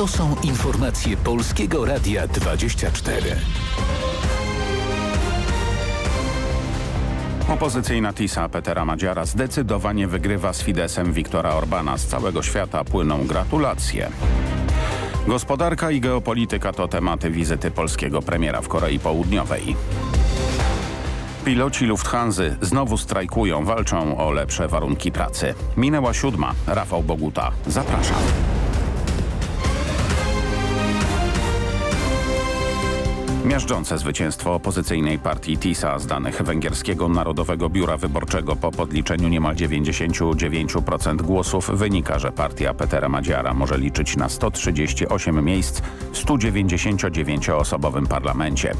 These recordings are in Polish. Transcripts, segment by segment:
To są informacje Polskiego Radia 24. Opozycyjna TISA Petera Madziara zdecydowanie wygrywa z Fidesem Viktora Orbana. Z całego świata płyną gratulacje. Gospodarka i geopolityka to tematy wizyty polskiego premiera w Korei Południowej. Piloci Lufthansa znowu strajkują, walczą o lepsze warunki pracy. Minęła siódma. Rafał Boguta. Zapraszam. Miażdżące zwycięstwo opozycyjnej partii TISA z danych Węgierskiego Narodowego Biura Wyborczego po podliczeniu niemal 99% głosów wynika, że partia Petera Madziara może liczyć na 138 miejsc w 199-osobowym parlamencie.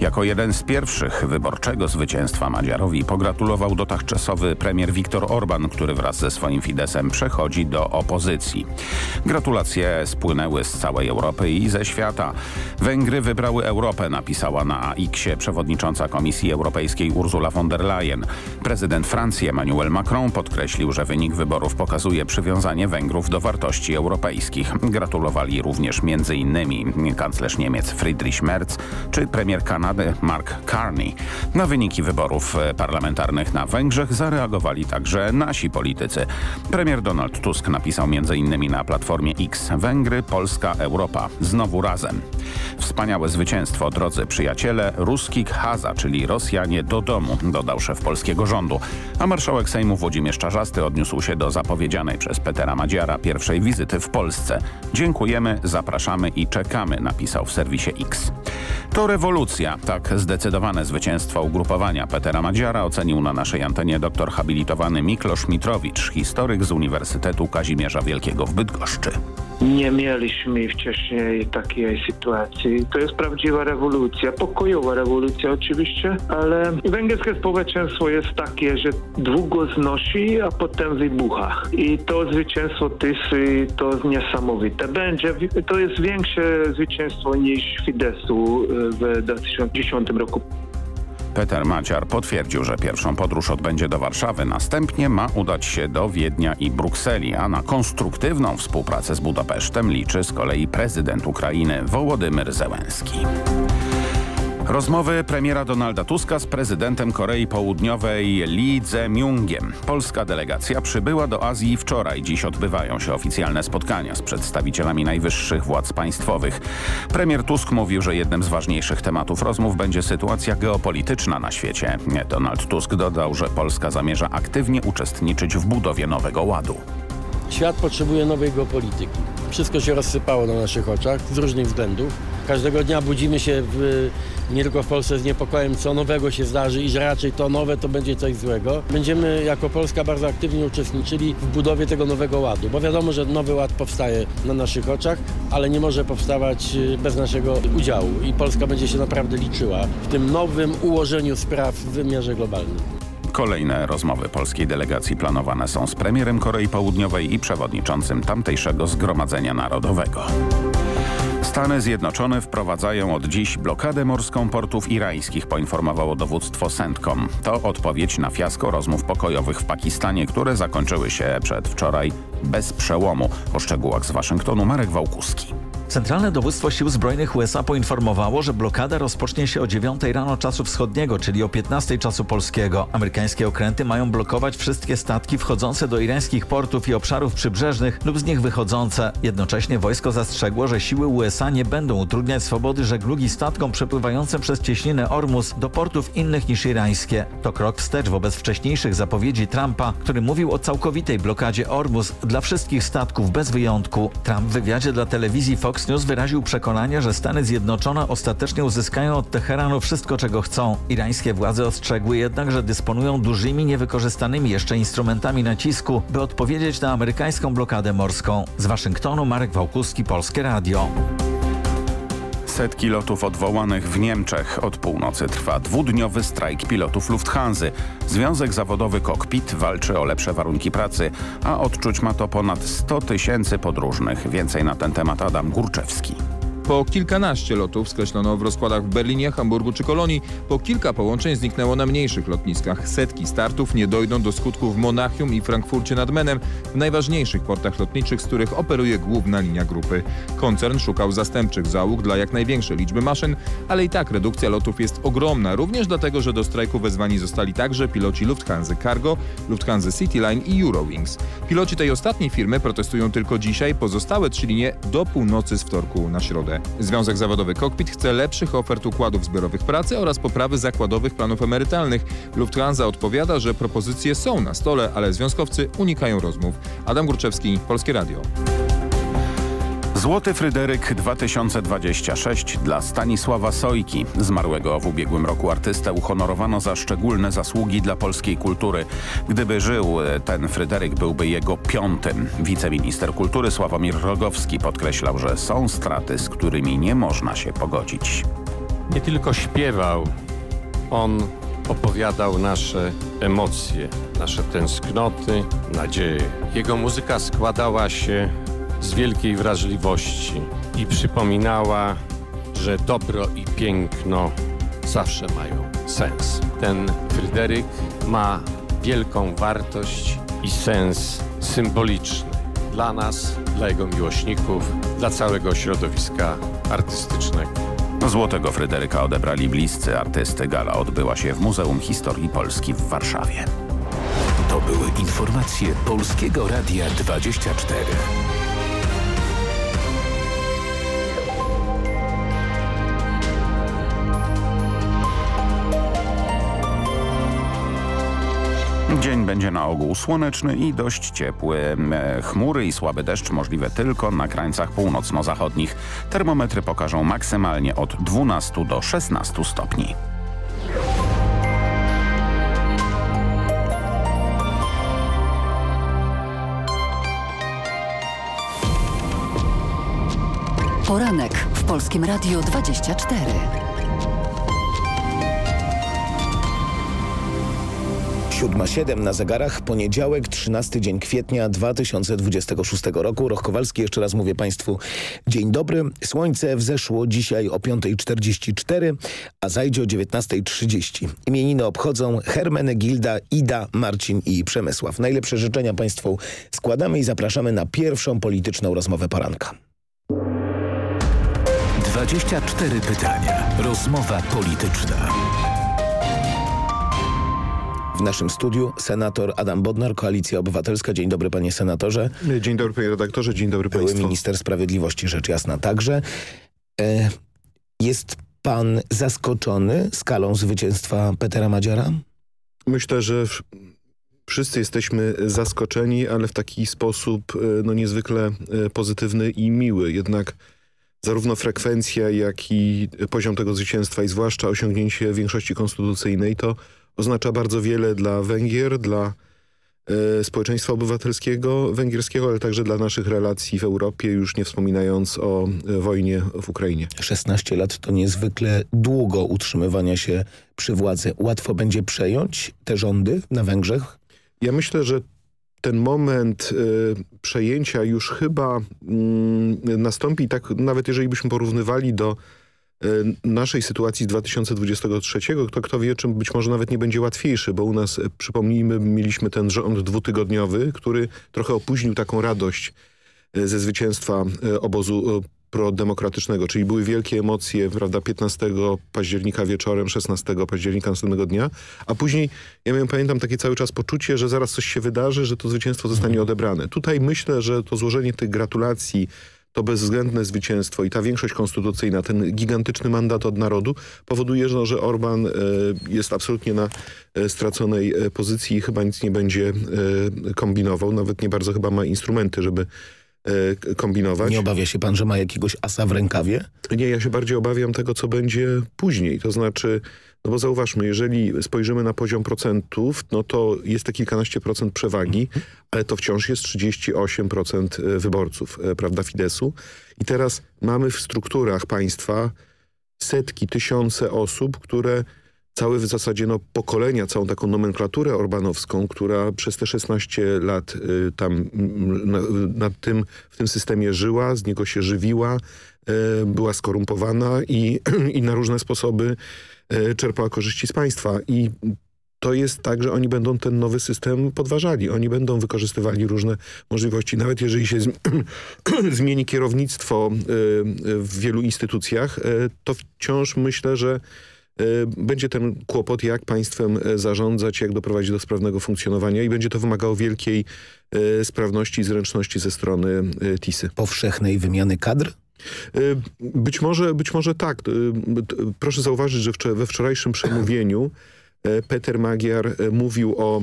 Jako jeden z pierwszych wyborczego zwycięstwa Madziarowi pogratulował dotychczasowy premier Viktor Orban, który wraz ze swoim Fidesem przechodzi do opozycji. Gratulacje spłynęły z całej Europy i ze świata. Węgry wybrały Europę Europę, napisała na AX-ie przewodnicząca Komisji Europejskiej Ursula von der Leyen. Prezydent Francji Emmanuel Macron podkreślił, że wynik wyborów pokazuje przywiązanie Węgrów do wartości europejskich. Gratulowali również m.in. kanclerz Niemiec Friedrich Merz czy premier Kanady Mark Carney. Na wyniki wyborów parlamentarnych na Węgrzech zareagowali także nasi politycy. Premier Donald Tusk napisał m.in. na platformie X Węgry, Polska, Europa. Znowu razem. Wspaniałe zwycięstwo drodzy przyjaciele, ruskich haza, czyli Rosjanie do domu, dodał szef polskiego rządu. A marszałek Sejmu Włodzimierz Czarzasty odniósł się do zapowiedzianej przez Petera Madziara pierwszej wizyty w Polsce. Dziękujemy, zapraszamy i czekamy, napisał w serwisie X. To rewolucja. Tak zdecydowane zwycięstwo ugrupowania Petera Madziara ocenił na naszej antenie doktor habilitowany Miklosz Mitrowicz, historyk z Uniwersytetu Kazimierza Wielkiego w Bydgoszczy. Nie mieliśmy wcześniej takiej sytuacji. To jest prawdziwa rewolucja, pokojowa rewolucja oczywiście, ale węgierskie społeczeństwo jest takie, że długo znosi, a potem wybucha. I to zwycięstwo Tysy to niesamowite. Będzie, to jest większe zwycięstwo niż Fidesu w 2010 roku. Peter Maciar potwierdził, że pierwszą podróż odbędzie do Warszawy, następnie ma udać się do Wiednia i Brukseli, a na konstruktywną współpracę z Budapesztem liczy z kolei prezydent Ukrainy Wołodymyr Zełenski. Rozmowy premiera Donalda Tuska z prezydentem Korei Południowej Lee Jae-myungiem. Polska delegacja przybyła do Azji wczoraj. Dziś odbywają się oficjalne spotkania z przedstawicielami najwyższych władz państwowych. Premier Tusk mówił, że jednym z ważniejszych tematów rozmów będzie sytuacja geopolityczna na świecie. Donald Tusk dodał, że Polska zamierza aktywnie uczestniczyć w budowie nowego ładu. Świat potrzebuje nowej geopolityki. Wszystko się rozsypało na naszych oczach z różnych względów. Każdego dnia budzimy się w, nie tylko w Polsce z niepokojem, co nowego się zdarzy i że raczej to nowe to będzie coś złego. Będziemy jako Polska bardzo aktywnie uczestniczyli w budowie tego nowego ładu, bo wiadomo, że nowy ład powstaje na naszych oczach, ale nie może powstawać bez naszego udziału i Polska będzie się naprawdę liczyła w tym nowym ułożeniu spraw w wymiarze globalnym. Kolejne rozmowy polskiej delegacji planowane są z premierem Korei Południowej i przewodniczącym tamtejszego Zgromadzenia Narodowego. Stany Zjednoczone wprowadzają od dziś blokadę morską portów irańskich, poinformowało dowództwo CENTCOM. To odpowiedź na fiasko rozmów pokojowych w Pakistanie, które zakończyły się przedwczoraj bez przełomu. O szczegółach z Waszyngtonu Marek Wałkuski. Centralne Dowództwo Sił Zbrojnych USA poinformowało, że blokada rozpocznie się o 9 rano czasu wschodniego, czyli o 15 czasu polskiego. Amerykańskie okręty mają blokować wszystkie statki wchodzące do irańskich portów i obszarów przybrzeżnych lub z nich wychodzące. Jednocześnie wojsko zastrzegło, że siły USA nie będą utrudniać swobody żeglugi statkom przepływającym przez cieśninę Ormus do portów innych niż irańskie. To krok wstecz wobec wcześniejszych zapowiedzi Trumpa, który mówił o całkowitej blokadzie Ormus dla wszystkich statków bez wyjątku. Trump w wywiadzie dla telewizji Fox Fox News wyraził przekonanie, że Stany Zjednoczone ostatecznie uzyskają od Teheranu wszystko, czego chcą. Irańskie władze ostrzegły jednak, że dysponują dużymi, niewykorzystanymi jeszcze instrumentami nacisku, by odpowiedzieć na amerykańską blokadę morską. Z Waszyngtonu Marek Wałkuski, Polskie Radio. Setki lotów odwołanych w Niemczech. Od północy trwa dwudniowy strajk pilotów Lufthansa. Związek Zawodowy Cockpit walczy o lepsze warunki pracy, a odczuć ma to ponad 100 tysięcy podróżnych. Więcej na ten temat Adam Górczewski. Po kilkanaście lotów skreślono w rozkładach w Berlinie, Hamburgu czy Kolonii. Po kilka połączeń zniknęło na mniejszych lotniskach. Setki startów nie dojdą do skutku w Monachium i Frankfurcie nad Menem, w najważniejszych portach lotniczych, z których operuje główna linia grupy. Koncern szukał zastępczych załóg dla jak największej liczby maszyn, ale i tak redukcja lotów jest ogromna, również dlatego, że do strajku wezwani zostali także piloci Lufthansa Cargo, Lufthansa Cityline i Eurowings. Piloci tej ostatniej firmy protestują tylko dzisiaj, pozostałe trzy linie do północy z wtorku na środę. Związek Zawodowy Cockpit chce lepszych ofert układów zbiorowych pracy oraz poprawy zakładowych planów emerytalnych. Lufthansa odpowiada, że propozycje są na stole, ale związkowcy unikają rozmów. Adam Górczewski, Polskie Radio. Złoty Fryderyk 2026 dla Stanisława Sojki. Zmarłego w ubiegłym roku artystę uhonorowano za szczególne zasługi dla polskiej kultury. Gdyby żył, ten Fryderyk byłby jego piątym. Wiceminister kultury Sławomir Rogowski podkreślał, że są straty, z którymi nie można się pogodzić. Nie tylko śpiewał, on opowiadał nasze emocje, nasze tęsknoty, nadzieje. Jego muzyka składała się z wielkiej wrażliwości i przypominała, że dobro i piękno zawsze mają sens. Ten Fryderyk ma wielką wartość i sens symboliczny dla nas, dla jego miłośników, dla całego środowiska artystycznego. Złotego Fryderyka odebrali bliscy artysty. Gala odbyła się w Muzeum Historii Polski w Warszawie. To były informacje Polskiego Radia 24. Dzień będzie na ogół słoneczny i dość ciepły. E, Chmury i słaby deszcz możliwe tylko na krańcach północno-zachodnich. Termometry pokażą maksymalnie od 12 do 16 stopni. Poranek w Polskim Radiu 24. Siódma siedem na zegarach, poniedziałek, 13 dzień kwietnia 2026 roku. Roch Kowalski, jeszcze raz mówię Państwu dzień dobry. Słońce wzeszło dzisiaj o 5.44, a zajdzie o 19.30. Imieniny obchodzą Hermenegilda, Ida, Marcin i Przemysław. Najlepsze życzenia Państwu składamy i zapraszamy na pierwszą polityczną rozmowę poranka. 24 pytania. Rozmowa polityczna. W naszym studiu senator Adam Bodnar, Koalicja Obywatelska. Dzień dobry panie senatorze. Dzień dobry panie redaktorze, dzień dobry Były państwu. minister sprawiedliwości, rzecz jasna także. E, jest pan zaskoczony skalą zwycięstwa Petera Madziara? Myślę, że wszyscy jesteśmy zaskoczeni, ale w taki sposób e, no, niezwykle e, pozytywny i miły. Jednak zarówno frekwencja, jak i poziom tego zwycięstwa i zwłaszcza osiągnięcie większości konstytucyjnej to oznacza bardzo wiele dla Węgier, dla e, społeczeństwa obywatelskiego węgierskiego, ale także dla naszych relacji w Europie, już nie wspominając o e, wojnie w Ukrainie. 16 lat to niezwykle długo utrzymywania się przy władzy. Łatwo będzie przejąć te rządy na Węgrzech? Ja myślę, że ten moment y, przejęcia już chyba mm, nastąpi tak, nawet jeżeli byśmy porównywali do y, naszej sytuacji z 2023, to kto wie, czym być może nawet nie będzie łatwiejszy, bo u nas, y, przypomnijmy, mieliśmy ten rząd dwutygodniowy, który trochę opóźnił taką radość y, ze zwycięstwa y, obozu y, prodemokratycznego, czyli były wielkie emocje, prawda, 15 października wieczorem, 16 października następnego dnia, a później, ja miałem, pamiętam takie cały czas poczucie, że zaraz coś się wydarzy, że to zwycięstwo zostanie odebrane. Tutaj myślę, że to złożenie tych gratulacji, to bezwzględne zwycięstwo i ta większość konstytucyjna, ten gigantyczny mandat od narodu powoduje, że, że Orban e, jest absolutnie na e, straconej e, pozycji i chyba nic nie będzie kombinował, nawet nie bardzo chyba ma instrumenty, żeby kombinować. Nie obawia się pan, że ma jakiegoś asa w rękawie? Nie, ja się bardziej obawiam tego, co będzie później. To znaczy, no bo zauważmy, jeżeli spojrzymy na poziom procentów, no to jest te kilkanaście procent przewagi, ale to wciąż jest 38% wyborców, e, prawda, Fidesu. I teraz mamy w strukturach państwa setki, tysiące osób, które całe w zasadzie no, pokolenia, całą taką nomenklaturę orbanowską, która przez te 16 lat y, tam na, na, tym, w tym systemie żyła, z niego się żywiła, y, była skorumpowana i, i na różne sposoby y, czerpała korzyści z państwa. I to jest tak, że oni będą ten nowy system podważali. Oni będą wykorzystywali różne możliwości. Nawet jeżeli się zmieni kierownictwo w wielu instytucjach, to wciąż myślę, że będzie ten kłopot, jak państwem e, zarządzać, jak doprowadzić do sprawnego funkcjonowania i będzie to wymagało wielkiej e, sprawności i zręczności ze strony TISy. Powszechnej wymiany kadr? Być może, być może tak. Proszę zauważyć, że we wczorajszym przemówieniu Peter Magyar mówił o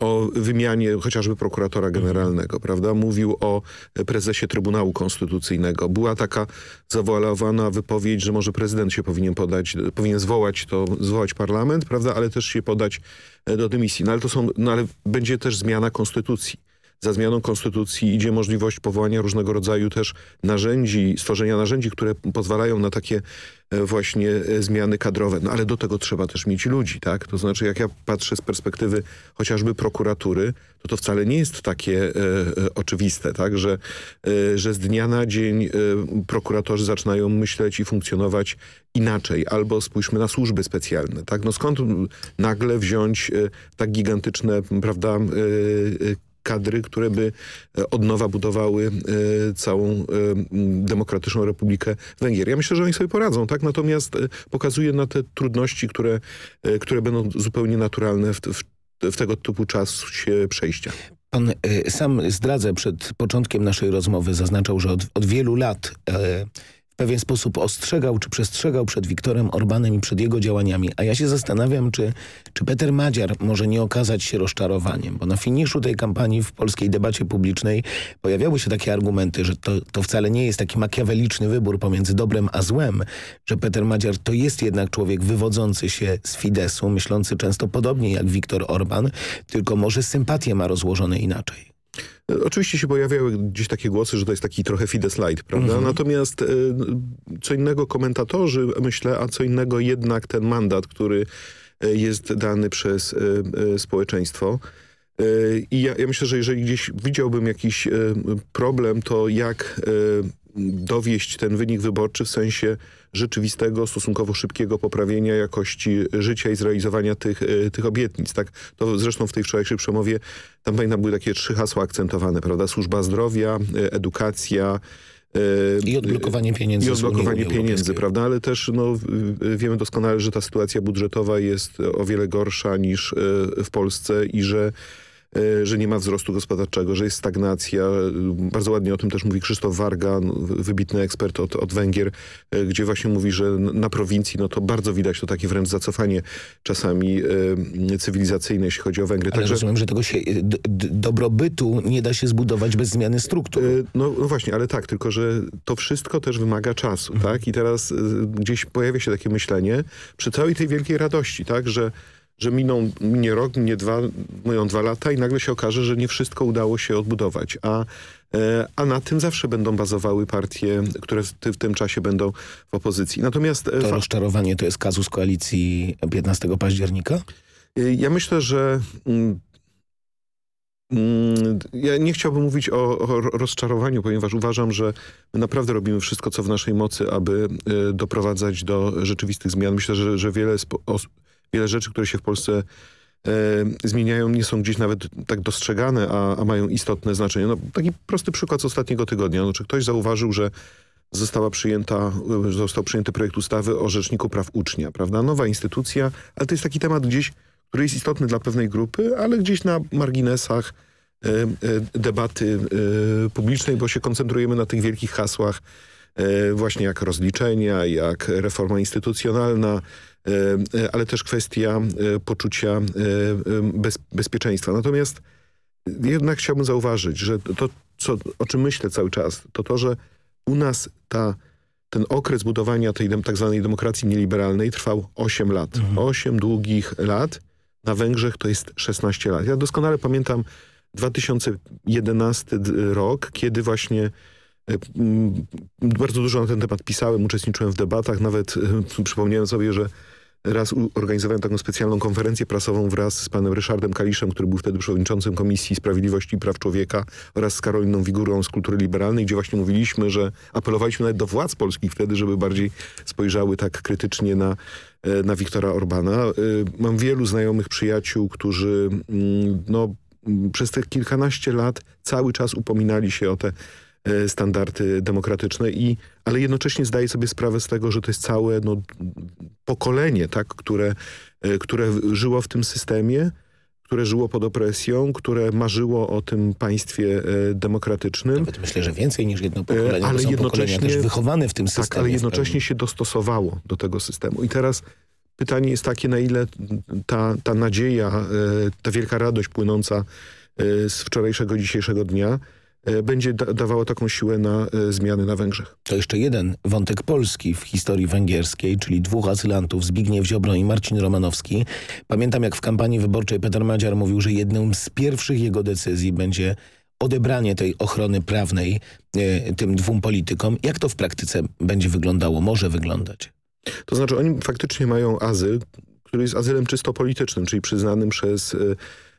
o wymianie chociażby prokuratora mhm. generalnego, prawda? Mówił o prezesie Trybunału Konstytucyjnego. Była taka zawoalowana wypowiedź, że może prezydent się powinien podać, powinien zwołać to, zwołać parlament, prawda? Ale też się podać do dymisji. No ale to są, no ale będzie też zmiana konstytucji za zmianą konstytucji idzie możliwość powołania różnego rodzaju też narzędzi, stworzenia narzędzi, które pozwalają na takie e, właśnie e, zmiany kadrowe. No ale do tego trzeba też mieć ludzi, tak? To znaczy jak ja patrzę z perspektywy chociażby prokuratury, to to wcale nie jest takie e, e, oczywiste, tak? Że, e, że z dnia na dzień e, prokuratorzy zaczynają myśleć i funkcjonować inaczej. Albo spójrzmy na służby specjalne, tak? No skąd nagle wziąć tak gigantyczne, prawda, kadry, które by e, od nowa budowały e, całą e, demokratyczną Republikę Węgier. Ja myślę, że oni sobie poradzą, tak? Natomiast pokazuje na te trudności, które, które będą zupełnie naturalne w, w, w tego typu czasie przejścia. Pan sam zdradza przed początkiem naszej rozmowy, zaznaczał, że od, od wielu lat e, w pewien sposób ostrzegał czy przestrzegał przed Wiktorem Orbanem i przed jego działaniami. A ja się zastanawiam, czy, czy Peter Madziar może nie okazać się rozczarowaniem, bo na finiszu tej kampanii w polskiej debacie publicznej pojawiały się takie argumenty, że to, to wcale nie jest taki makiaweliczny wybór pomiędzy dobrem a złem, że Peter Madziar to jest jednak człowiek wywodzący się z Fidesu, myślący często podobnie jak Viktor Orban, tylko może sympatie ma rozłożone inaczej. Oczywiście się pojawiały gdzieś takie głosy, że to jest taki trochę Fidesz light, prawda? Mhm. Natomiast e, co innego komentatorzy, myślę, a co innego jednak ten mandat, który e, jest dany przez e, społeczeństwo. I ja, ja myślę, że jeżeli gdzieś widziałbym jakiś problem, to jak dowieść ten wynik wyborczy w sensie rzeczywistego, stosunkowo szybkiego poprawienia jakości życia i zrealizowania tych, e, tych obietnic. Tak? To zresztą w tej wczorajszej przemowie, tam pamiętam, były takie trzy hasła akcentowane, prawda? Służba zdrowia, e, edukacja, e, i odblokowanie pieniędzy. I odblokowanie pieniędzy, prawda? Ale też no, wiemy doskonale, że ta sytuacja budżetowa jest o wiele gorsza niż w Polsce i że że nie ma wzrostu gospodarczego, że jest stagnacja. Bardzo ładnie o tym też mówi Krzysztof Warga, wybitny ekspert od, od Węgier, e, gdzie właśnie mówi, że na prowincji no to bardzo widać to takie wręcz zacofanie czasami e, cywilizacyjne, jeśli chodzi o Węgry. Ale Także, rozumiem, że tego się, dobrobytu nie da się zbudować bez zmiany struktur. No, no, właśnie, ale tak, tylko że to wszystko też wymaga czasu, mhm. tak? I teraz gdzieś pojawia się takie myślenie przy całej tej wielkiej radości, tak? Że że miną, minie rok, minie dwa, mają dwa lata i nagle się okaże, że nie wszystko udało się odbudować. A, e, a na tym zawsze będą bazowały partie, które w, w tym czasie będą w opozycji. Natomiast e, To rozczarowanie to jest kazus koalicji 15 października? E, ja myślę, że... Mm, mm, ja nie chciałbym mówić o, o, rozczarowaniu, ponieważ uważam, że my naprawdę robimy wszystko, co w naszej mocy, aby doprowadzać do rzeczywistych zmian. Myślę, że, że wiele wiele rzeczy, które się w Polsce e, zmieniają, nie są gdzieś nawet tak dostrzegane, a, a mają istotne znaczenie. No, taki prosty przykład z ostatniego tygodnia. No, czy ktoś zauważył, że została przyjęta, został przyjęty projekt ustawy o Rzeczniku Praw Ucznia, prawda? Nowa instytucja, ale to jest taki temat gdzieś, który jest istotny dla pewnej grupy, ale gdzieś na marginesach e, e, debaty publicznej, bo się koncentrujemy na tych wielkich hasłach, właśnie jak rozliczenia, jak reforma instytucjonalna, ale też kwestia e, poczucia bez, bezpieczeństwa. Natomiast jednak chciałbym zauważyć, że to, co, o czym myślę cały czas, to to, że u nas ta, ten okres budowania tej tak zwanej demokracji nieliberalnej trwał 8 lat. Mhm. 8 długich lat. Na Węgrzech to jest 16 lat. Ja doskonale pamiętam 2011 rok, kiedy właśnie bardzo dużo na ten temat pisałem, uczestniczyłem w debatach, nawet przypomniałem sobie, że raz organizowałem taką specjalną konferencję prasową wraz z panem Ryszardem Kaliszem, który był wtedy przewodniczącym Komisji Sprawiedliwości i Praw Człowieka oraz z Karoliną Wigurą z Kultury Liberalnej, gdzie właśnie mówiliśmy, że apelowaliśmy nawet do władz polskich wtedy, żeby bardziej spojrzały tak krytycznie na, e, na Wiktora Orbana. E, mam wielu znajomych przyjaciół, którzy mm, no, przez te kilkanaście lat cały czas upominali się o te standardy demokratyczne, i, ale jednocześnie zdaje sobie sprawę z tego, że to jest całe no, pokolenie, tak, które, e, które żyło w tym systemie, które żyło pod opresją, które marzyło o tym państwie e, demokratycznym. Nawet myślę, że więcej niż jedno pokolenie, ale jednocześnie też wychowane w tym systemie. Tak, ale jednocześnie się dostosowało do tego systemu. I teraz pytanie jest takie, na ile ta, ta nadzieja, ta wielka radość płynąca z wczorajszego, dzisiejszego dnia E, będzie da dawało taką siłę na e, zmiany na Węgrzech. To jeszcze jeden wątek polski w historii węgierskiej, czyli dwóch asylantów, Zbigniew Ziobro i Marcin Romanowski. Pamiętam jak w kampanii wyborczej Peter Madziar mówił, że jedną z pierwszych jego decyzji będzie odebranie tej ochrony prawnej e, tym dwóm politykom. Jak to w praktyce będzie wyglądało, może wyglądać? To znaczy oni faktycznie mają azyl, który jest azylem czysto politycznym, czyli przyznanym przez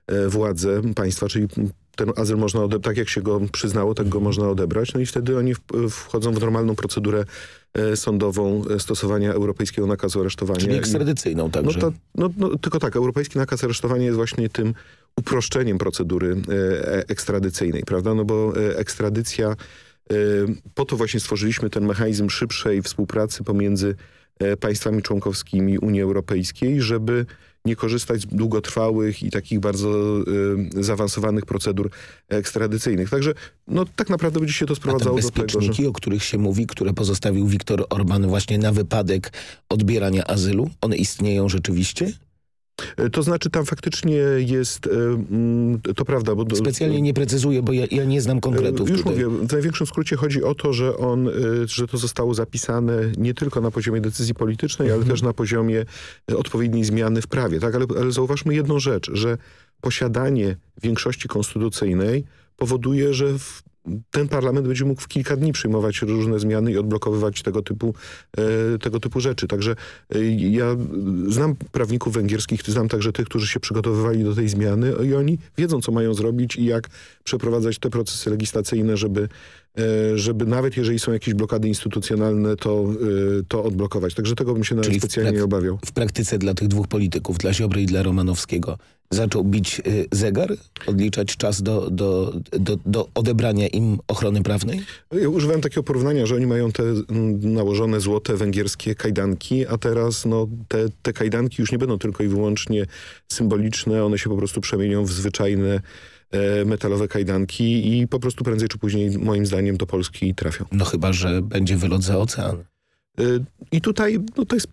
e, władze państwa, czyli ten azyl można odebrać, tak jak się go przyznało, tak go można odebrać. No i wtedy oni wchodzą w normalną procedurę e, sądową e, stosowania europejskiego nakazu aresztowania. Czyli ekstradycyjną także. No, no, no, tylko tak, europejski nakaz aresztowania jest właśnie tym uproszczeniem procedury e, ekstradycyjnej, prawda? No bo ekstradycja, po to właśnie stworzyliśmy ten mechanizm szybszej współpracy pomiędzy państwami członkowskimi Unii Europejskiej, żeby nie korzystać z długotrwałych i takich bardzo y, zaawansowanych procedur ekstradycyjnych. Także no, tak naprawdę będzie się to sprowadzało do tego, że... o których się mówi, które pozostawił Viktor Orban właśnie na wypadek odbierania azylu, one istnieją rzeczywiście? E, to znaczy tam faktycznie jest, e, mm, to prawda. Bo Specjalnie nie precyzuję, bo ja, ja nie znam konkretów. E, już tutaj. mówię, w największym skrócie chodzi o to, że on, że to zostało zapisane nie tylko na poziomie decyzji politycznej, ale mhm. też na poziomie odpowiedniej zmiany w prawie. Tak? Ale, ale zauważmy jedną rzecz, że posiadanie większości konstytucyjnej powoduje, że w ten parlament będzie mógł w kilka dni przyjmować różne zmiany i odblokowywać tego typu, e, tego typu rzeczy. Także e, ja znam prawników węgierskich, znam także tych, którzy się przygotowywali do tej zmiany i oni wiedzą, co mają zrobić i jak przeprowadzać te procesy legislacyjne, żeby żeby nawet jeżeli są jakieś blokady instytucjonalne, to, e, to odblokować. Także tego bym się nawet specjalnie nie obawiał. W praktyce dla tych dwóch polityków, dla Ziobry i dla Romanowskiego, zaczął bić e, zegar, odliczać czas do, do, do, do odebrania im ochrony prawnej? Ja używałem takiego porównania, że oni mają te nałożone złote węgierskie kajdanki, a teraz no, te, te kajdanki już nie będą tylko i wyłącznie symboliczne, one się po prostu przemienią w zwyczajne E, metalowe kajdanki i po prostu prędzej czy później moim zdaniem do Polski trafią. No chyba, że będzie wylot za ocean. E, I tutaj no to jest,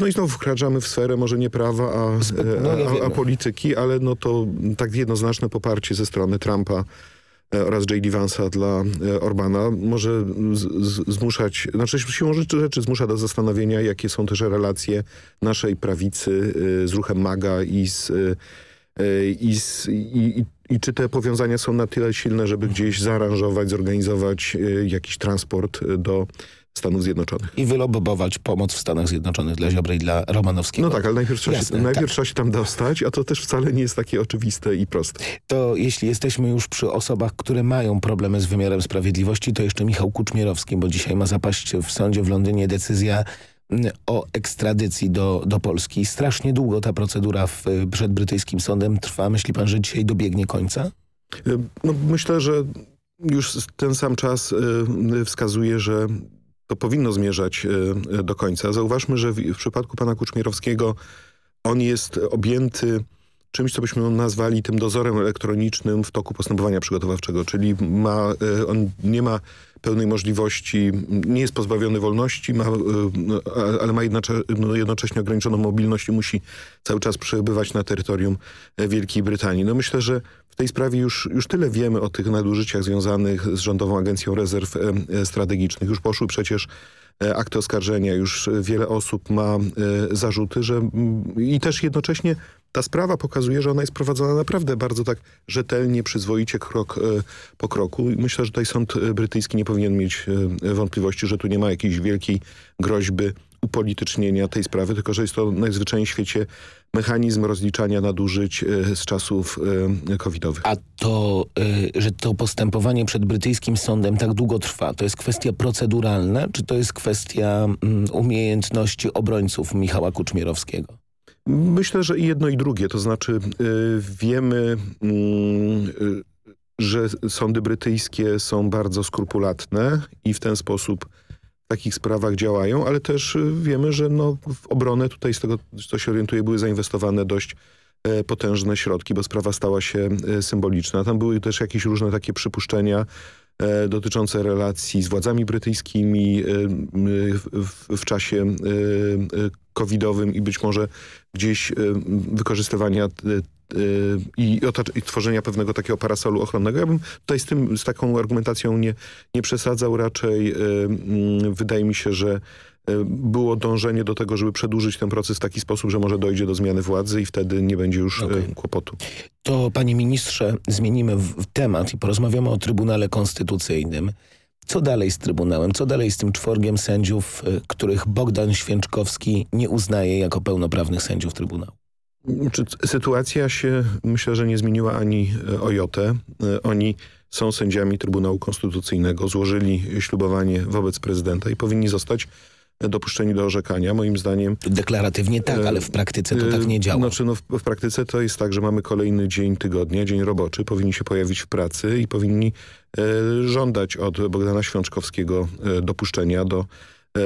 no i znowu wkraczamy w sferę może nie prawa, a, e, no, ja a, a, polityki, ale no to tak jednoznaczne poparcie ze strony Trumpa oraz J.D. Vance'a dla Orbana może z, z, zmuszać, znaczy siłą rzeczy, rzeczy zmusza do zastanowienia, jakie są też relacje naszej prawicy z ruchem MAGA i z i, i, i, czy te powiązania są na tyle silne, żeby gdzieś zaaranżować, zorganizować e, jakiś transport e, do Stanów Zjednoczonych. I wylobować pomoc w Stanach Zjednoczonych dla Ziobry i dla Romanowskiego. No tak, ale najpierw, trzeba, Jasne, się, najpierw tak. trzeba się tam dostać, a to też wcale nie jest takie oczywiste i proste. To jeśli jesteśmy już przy osobach, które mają problemy z wymiarem sprawiedliwości, to jeszcze Michał Kuczmierowski, bo dzisiaj ma zapaść w sądzie w Londynie decyzja o ekstradycji do, do Polski. Strasznie długo ta procedura w, przed brytyjskim sądem trwa. Myśli pan, że dzisiaj dobiegnie końca? E, no, myślę, że już ten sam czas e, wskazuje, że to powinno zmierzać e, do końca. Zauważmy, że w, w przypadku pana Kuczmierowskiego on jest objęty czymś, co byśmy nazwali tym dozorem elektronicznym w toku postępowania przygotowawczego, czyli ma, on nie ma pełnej możliwości, nie jest pozbawiony wolności, ma, e, ale ma no, jednocześnie ograniczoną mobilność i musi cały czas przebywać na terytorium e, Wielkiej Brytanii. No myślę, że w tej sprawie już, już tyle wiemy o tych nadużyciach związanych z Rządową Agencją Rezerw e, Strategicznych. Już poszły przecież akty oskarżenia, już wiele osób ma zarzuty, że i też jednocześnie ta sprawa pokazuje, że ona jest prowadzona naprawdę bardzo tak rzetelnie, przyzwoicie, krok e, po kroku. Myślę, że tutaj sąd e, brytyjski nie powinien mieć e, wątpliwości, że tu nie ma jakiejś wielkiej groźby upolitycznienia tej sprawy, tylko że jest to najzwyczajniej w świecie mechanizm rozliczania nadużyć z czasów covidowych. A to, że to postępowanie przed brytyjskim sądem tak długo trwa, to jest kwestia proceduralna, czy to jest kwestia mm, umiejętności obrońców Michała Kuczmierowskiego? Myślę, że i jedno i drugie. To znaczy wiemy, mm, że sądy brytyjskie są bardzo skrupulatne i w ten sposób w takich sprawach działają, ale też y, wiemy, że no, w obronę tutaj z tego, co się orientuje, były zainwestowane dość e, potężne środki, bo sprawa stała się e, symboliczna. Tam były też jakieś różne takie przypuszczenia e, dotyczące relacji z władzami brytyjskimi w czasie covidowym i być może gdzieś wykorzystywania i, i tworzenia pewnego takiego parasolu ochronnego. Ja bym tutaj z, tym, z taką argumentacją nie, nie przesadzał. Raczej mm, wydaje mi się, że było dążenie do tego, żeby przedłużyć ten proces w taki sposób, że może dojdzie do zmiany władzy i wtedy nie będzie już okay. kłopotu. To panie ministrze, zmienimy temat i porozmawiamy o Trybunale Konstytucyjnym. Co dalej z Trybunałem? Co dalej z tym czworgiem sędziów, których Bogdan Święczkowski nie uznaje jako pełnoprawnych sędziów Trybunału? Sytuacja się myślę, że nie zmieniła ani e, o jotę. E, oni są sędziami Trybunału Konstytucyjnego, złożyli ślubowanie wobec prezydenta i powinni zostać dopuszczeni do orzekania. Moim zdaniem... Deklaratywnie tak, ale w praktyce to tak nie działa. Znaczy, no, w, w, praktyce to jest tak, że mamy kolejny dzień tygodnia, dzień roboczy, powinni się pojawić w pracy i powinni e, żądać od Bogdana Świączkowskiego e, dopuszczenia do E,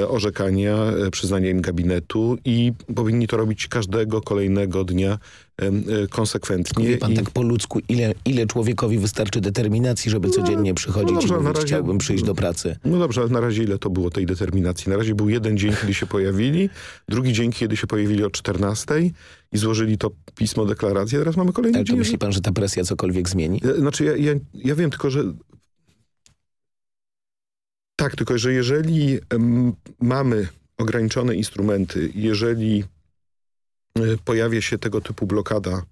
orzekania, e, przyznania im gabinetu i powinni to robić każdego kolejnego dnia e, konsekwentnie. Wie pan I... tak po ludzku, ile, ile człowiekowi wystarczy determinacji, żeby no, codziennie przychodzić no dobrze, i mówić, razie, chciałbym przyjść do pracy? No dobrze, ale na razie ile to było tej determinacji? Na razie był jeden dzień, kiedy się pojawili, drugi dzień, kiedy się pojawili o 14 i złożyli to pismo, deklarację, teraz mamy kolejny ale dzień. myśli pan, że ta presja cokolwiek zmieni? Znaczy ja, ja, ja wiem tylko, że tak, tylko że jeżeli mamy ograniczone instrumenty, jeżeli e, pojawia się tego typu blokada,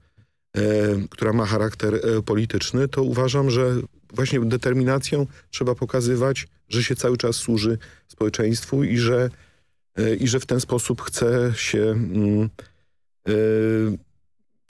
e, która ma charakter e, polityczny, to uważam, że właśnie determinacją trzeba pokazywać, że się cały czas służy społeczeństwu i że, i że w ten sposób chce się mm,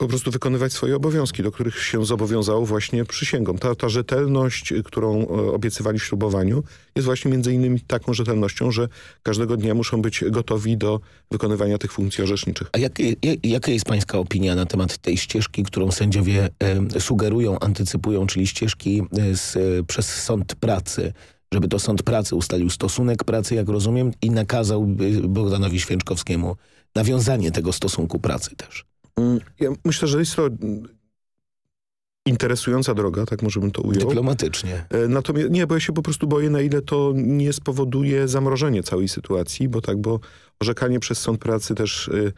po prostu wykonywać swoje obowiązki, do których się zobowiązało właśnie przysięgą. Ta, ta rzetelność, którą e, obiecywali w ślubowaniu jest właśnie między innymi taką rzetelnością, że każdego dnia muszą być gotowi do wykonywania tych funkcji orzeczniczych. A jak, jak, jaka jest pańska opinia na temat tej ścieżki, którą sędziowie e, sugerują, antycypują, czyli ścieżki e, z, przez sąd pracy, żeby to sąd pracy ustalił stosunek pracy, jak rozumiem, i nakazał Bogdanowi Święczkowskiemu nawiązanie tego stosunku pracy też? Mm, ja myślę, że jest to interesująca droga, tak może bym to ujął. Dyplomatycznie. E, natomiast nie, bo ja się po prostu boję, na ile to nie spowoduje zamrożenie całej sytuacji, bo tak, bo orzekanie przez sąd pracy też e,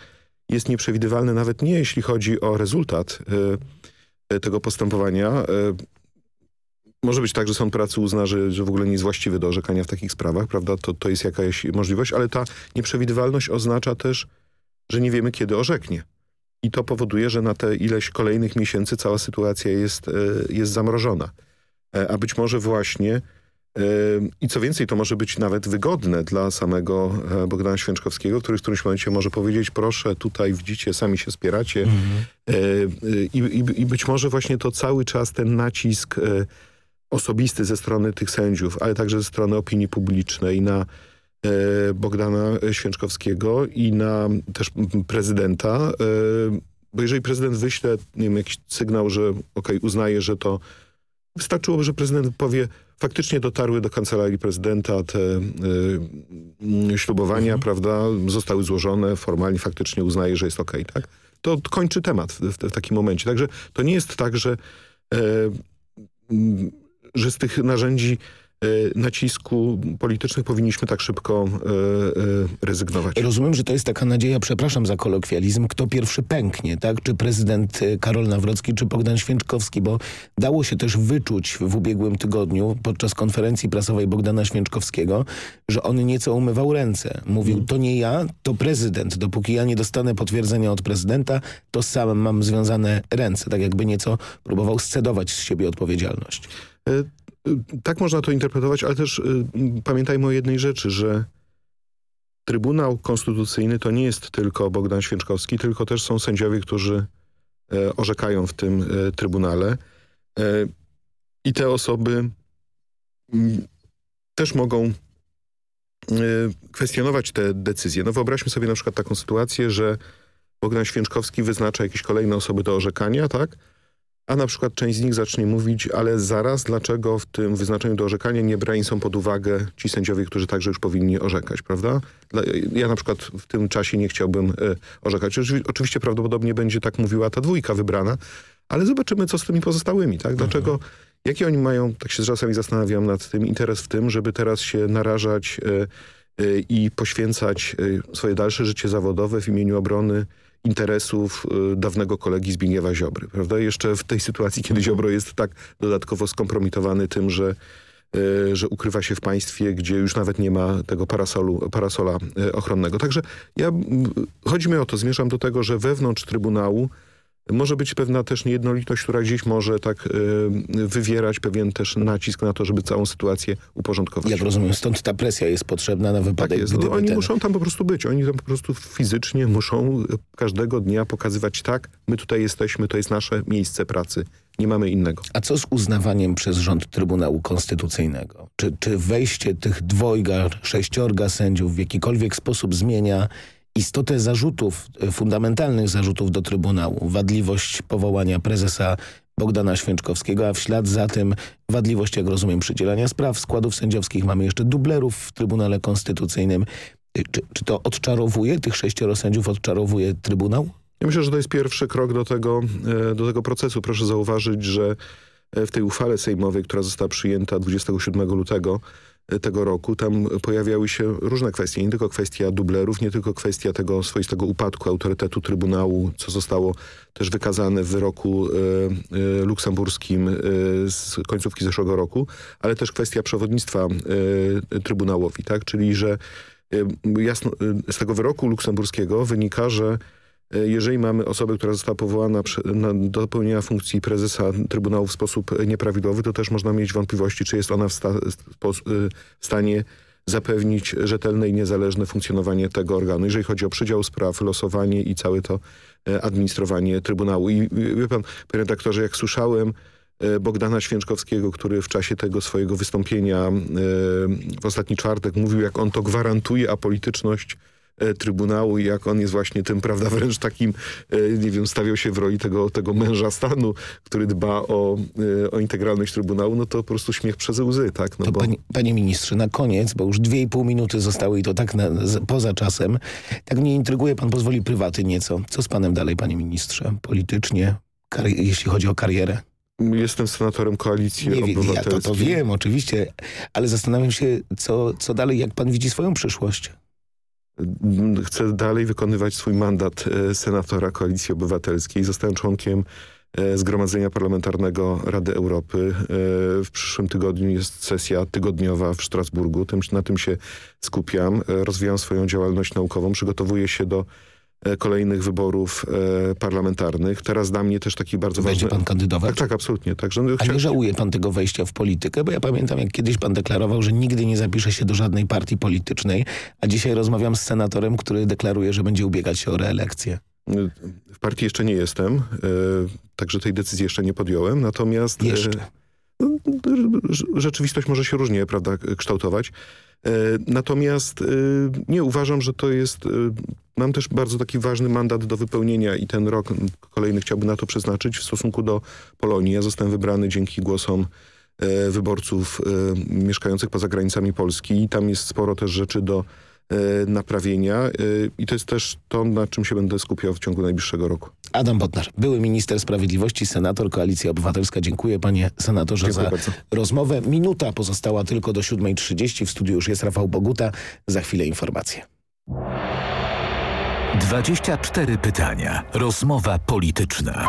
jest nieprzewidywalne, nawet nie jeśli chodzi o rezultat e, tego postępowania. Może być tak, że sąd pracy uzna, że, że w ogóle nie jest właściwy do orzekania w takich sprawach, prawda? To, to jest jakaś możliwość, ale ta nieprzewidywalność oznacza też, że nie wiemy, kiedy orzeknie i to powoduje, że na te ileś kolejnych miesięcy cała sytuacja jest, e, jest zamrożona. E, a być może właśnie e, i co więcej, to może być nawet wygodne dla samego Bogdana Święczkowskiego, który w którymś momencie może powiedzieć, proszę, tutaj widzicie, sami się spieracie. Mm -hmm. I, i, I, być może właśnie to cały czas ten nacisk osobisty ze strony tych sędziów, ale także ze strony opinii publicznej na Bogdana Święczkowskiego i na też prezydenta, e, bo jeżeli prezydent wyśle nie wiem, jakiś sygnał, że ok, uznaje, że to wystarczyłoby, że prezydent powie faktycznie dotarły do kancelarii prezydenta te y, ślubowania, mhm. prawda, zostały złożone, formalnie faktycznie uznaje, że jest ok, tak? To kończy temat w, w, w takim momencie. Także to nie jest tak, że, y, że z tych narzędzi E, nacisku politycznych powinniśmy tak szybko e, e, rezygnować. Rozumiem, że to jest taka nadzieja, przepraszam za kolokwializm, kto pierwszy pęknie, tak? Czy prezydent Karol Nawrocki, czy Bogdan Święczkowski, bo dało się też wyczuć w ubiegłym tygodniu podczas konferencji prasowej Bogdana Święczkowskiego, że on nieco umywał ręce. Mówił, hmm. to nie ja, to prezydent. Dopóki ja nie dostanę potwierdzenia od prezydenta, to sam mam związane ręce. Tak jakby nieco próbował scedować z siebie odpowiedzialność. Tak można to interpretować, ale też y, pamiętajmy o jednej rzeczy, że Trybunał Konstytucyjny to nie jest tylko Bogdan Święczkowski, tylko też są sędziowie, którzy e, orzekają w tym e, Trybunale. E, I te osoby m, też mogą kwestionować te decyzje. No wyobraźmy sobie na przykład taką sytuację, że Bogdan Święczkowski wyznacza jakieś kolejne osoby do orzekania, tak? A na przykład część z nich zacznie mówić, ale zaraz, dlaczego w tym wyznaczeniu do orzekania nie brani są pod uwagę ci sędziowie, którzy także już powinni orzekać, prawda? Ja na przykład w tym czasie nie chciałbym y, orzekać. Oczywiście prawdopodobnie będzie tak mówiła ta dwójka wybrana, ale zobaczymy, co z tymi pozostałymi, tak? Dlaczego, mhm. jaki oni mają, tak się czasami zastanawiam nad tym, interes w tym, żeby teraz się narażać y, y, i poświęcać swoje dalsze życie zawodowe w imieniu obrony interesów y, dawnego kolegi Zbigniewa Ziobry. Prawda? Jeszcze w tej sytuacji, kiedy. Ziobro jest tak dodatkowo skompromitowany tym, że y, że ukrywa się w państwie, gdzie już nawet nie ma tego parasolu, parasola y, ochronnego. Także ja, chodzi mi o to, zmierzam do tego, że wewnątrz Trybunału może być pewna też niejednolitość, która gdzieś może tak y, wywierać pewien też nacisk na to, żeby całą sytuację uporządkować. Jak rozumiem, stąd ta presja jest potrzebna na wypadek, tak jest. No, Oni ten... muszą tam po prostu być. Oni tam po prostu fizycznie muszą każdego dnia pokazywać tak, my tutaj jesteśmy, to jest nasze miejsce pracy. Nie mamy innego. A co z uznawaniem przez rząd Trybunału Konstytucyjnego? Czy, czy wejście tych dwojga, sześciorga sędziów w jakikolwiek sposób zmienia istotę zarzutów, e, fundamentalnych zarzutów do Trybunału, wadliwość powołania prezesa Bogdana Święczkowskiego, a w ślad za tym wadliwość, jak rozumiem, przydzielania spraw, składów sędziowskich. Mamy jeszcze dublerów w Trybunale Konstytucyjnym. E, czy, czy to odczarowuje, tych sześcioro sędziów odczarowuje Trybunał? Ja myślę, że to jest pierwszy krok do tego, e, do tego procesu. Proszę zauważyć, że w tej uchwale sejmowej, która została przyjęta 27 lutego, tego roku. Tam pojawiały się różne kwestie, nie tylko kwestia dublerów, nie tylko kwestia tego swoistego upadku autorytetu Trybunału, co zostało też wykazane w wyroku e, e, luksemburskim e, z końcówki zeszłego roku, ale też kwestia przewodnictwa Trybunałowi, tak? czyli że jasno, z tego wyroku luksemburskiego wynika, że jeżeli mamy osobę, która została powołana do pełnienia funkcji prezesa Trybunału w sposób nieprawidłowy, to też można mieć wątpliwości, czy jest ona w, sta e, w stanie zapewnić rzetelne i niezależne funkcjonowanie tego organu, jeżeli chodzi o przydział spraw, losowanie i całe to e, administrowanie Trybunału. I wie pan, panie redaktorze, jak słyszałem Bogdana Święczkowskiego, który w czasie tego swojego wystąpienia w ostatni czwartek mówił, jak on to gwarantuje apolityczność E, Trybunału i jak on jest właśnie tym, prawda, wręcz takim, e, nie wiem, stawiał się w roli tego, tego męża stanu, który dba o, e, o integralność Trybunału, no to po prostu śmiech przez łzy, tak? No bo... panie, panie ministrze, na koniec, bo już dwie i pół minuty zostały i to tak na, poza czasem, tak mnie intryguje, pan pozwoli prywaty nieco. Co z panem dalej, panie ministrze? Politycznie, jeśli chodzi o karierę? Jestem senatorem Koalicji nie, Obywatelskiej. Ja to, to wiem, oczywiście, ale zastanawiam się, co, co dalej, jak pan widzi swoją przyszłość? Chcę dalej wykonywać swój mandat e, senatora Koalicji Obywatelskiej. Zostałem członkiem e, Zgromadzenia Parlamentarnego Rady Europy. E, w przyszłym tygodniu jest sesja tygodniowa w Strasburgu. Na tym się skupiam. Rozwijam swoją działalność naukową. Przygotowuję się do kolejnych wyborów e, parlamentarnych. Teraz dla mnie też taki bardzo Będzie ważny... pan kandydować? Tak, tak, absolutnie. Tak, że no, A nie żałuje pan tego wejścia w politykę? Bo ja pamiętam, jak kiedyś pan deklarował, że nigdy nie zapisze się do żadnej partii politycznej, a dzisiaj rozmawiam z senatorem, który deklaruje, że będzie ubiegać się o reelekcję. W partii jeszcze nie jestem, e, także tej decyzji jeszcze nie podjąłem, natomiast... Jeszcze. No, rzeczywistość może się różnie prawda, kształtować. E, natomiast e, nie uważam, że to jest... E, mam też bardzo taki ważny mandat do wypełnienia i ten rok kolejny chciałbym na to przeznaczyć w stosunku do Polonii. Ja zostałem wybrany dzięki głosom wyborców mieszkających poza granicami Polski i tam jest sporo też rzeczy do naprawienia e, i to jest też to, na czym się będę skupiał w ciągu najbliższego roku. Adam Bodnar, były minister sprawiedliwości, senator Koalicja Obywatelska. Dziękuję panie senatorze Dziękuję za bardzo. rozmowę. Minuta pozostała tylko do 7.30. W studiu już jest Rafał Boguta. Za chwilę informacje. 24 pytania. Rozmowa polityczna.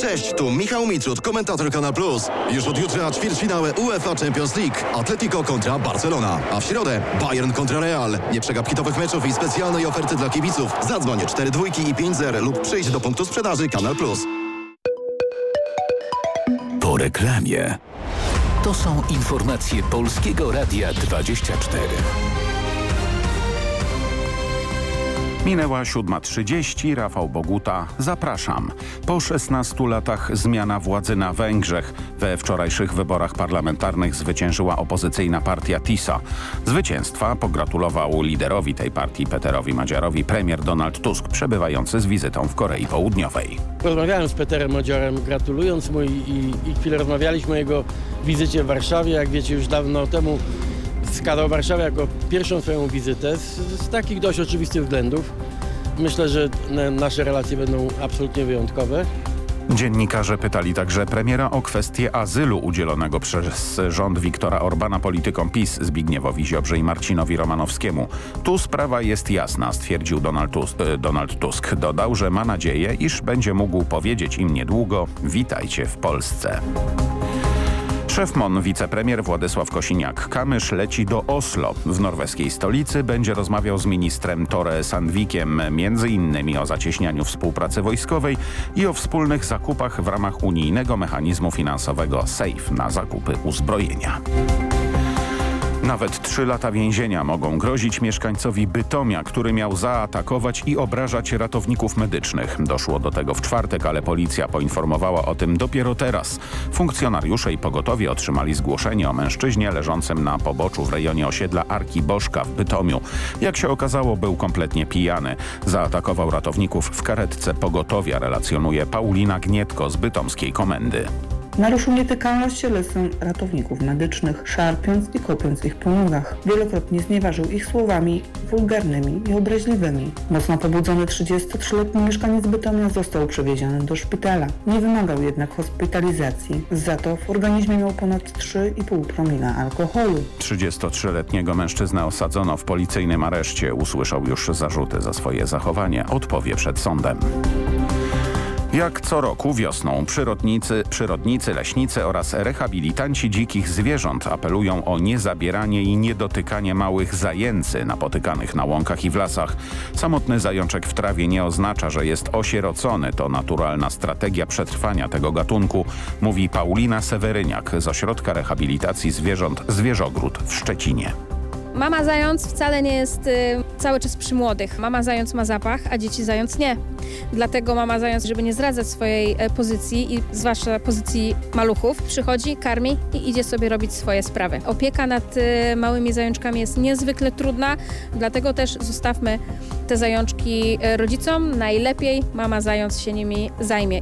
Cześć, tu Michał Mitrud, komentator Kanal Plus. Już od jutra ćwierćfinały UEFA Champions League. Atletico kontra Barcelona. A w środę Bayern kontra Real. Nie przegap hitowych meczów i specjalnej oferty dla kibiców. Zadzwoń 4 dwójki i 5 zer lub przyjdź do punktu sprzedaży Kanal Plus. Po reklamie. To są informacje Polskiego Radia 24. Minęła 7.30, Rafał Boguta, zapraszam. Po 16 latach zmiana władzy na Węgrzech. We wczorajszych wyborach parlamentarnych zwyciężyła opozycyjna partia TISA. Zwycięstwa pogratulował liderowi tej partii Peterowi Madziarowi premier Donald Tusk, przebywający z wizytą w Korei Południowej. Rozmawiałem z Peterem Madziarem, gratulując mu i, i, i chwilę rozmawialiśmy o jego wizycie w Warszawie. Jak wiecie, już dawno temu wskazał Warszawę jako pierwszą swoją wizytę z, z takich dość oczywistych względów. Myślę, że nasze relacje będą absolutnie wyjątkowe. Dziennikarze pytali także premiera o kwestię azylu udzielonego przez rząd Viktora Orbana politykom PiS Zbigniewowi Ziobrze i Marcinowi Romanowskiemu. Tu sprawa jest jasna, stwierdził Donald Tusk. Donald Tusk. Dodał, że ma nadzieję, iż będzie mógł powiedzieć im niedługo witajcie w Polsce. Szef MON, wicepremier Władysław Kosiniak-Kamysz leci do Oslo. W norweskiej stolicy będzie rozmawiał z ministrem Tore Sandvikiem między innymi o zacieśnianiu współpracy wojskowej i o wspólnych zakupach w ramach unijnego mechanizmu finansowego SAFE na zakupy uzbrojenia. Nawet trzy lata więzienia mogą grozić mieszkańcowi Bytomia, który miał zaatakować i obrażać ratowników medycznych. Doszło do tego w czwartek, ale policja poinformowała o tym dopiero teraz. Funkcjonariusze i pogotowie otrzymali zgłoszenie o mężczyźnie leżącym na poboczu w rejonie osiedla Arki Bożka w Bytomiu. Jak się okazało, był kompletnie pijany. Zaatakował ratowników w karetce pogotowia, relacjonuje Paulina Gnietko z bytomskiej komendy. Naruszył nietykalność cielesną ratowników medycznych, szarpiąc i kopiąc ich po nogach. Wielokrotnie znieważył ich słowami wulgarnymi i obraźliwymi. Mocno pobudzony 33-letni mieszkaniec Bytomia został przewieziony do szpitala. Nie wymagał jednak hospitalizacji. Za to w organizmie miał ponad 3,5 promila alkoholu. 33-letniego mężczyznę osadzono w policyjnym areszcie. Usłyszał już zarzuty za swoje zachowanie. Odpowie przed sądem. Jak co roku wiosną przyrodnicy, przyrodnicy, leśnicy oraz rehabilitanci dzikich zwierząt apelują o niezabieranie i niedotykanie małych zajęcy napotykanych na łąkach i w lasach. Samotny zajączek w trawie nie oznacza, że jest osierocony. To naturalna strategia przetrwania tego gatunku, mówi Paulina Seweryniak z Ośrodka Rehabilitacji Zwierząt Zwierzogród w Szczecinie. Mama zając wcale nie jest y, cały czas przy młodych. Mama zając ma zapach, a dzieci zając nie. Dlatego mama zając, żeby nie zdradzać swojej e, pozycji i zwłaszcza pozycji maluchów, przychodzi, karmi i idzie sobie robić swoje sprawy. Opieka nad y, małymi zajączkami jest niezwykle trudna, dlatego też zostawmy te zajączki e, rodzicom. Najlepiej mama zając się nimi zajmie.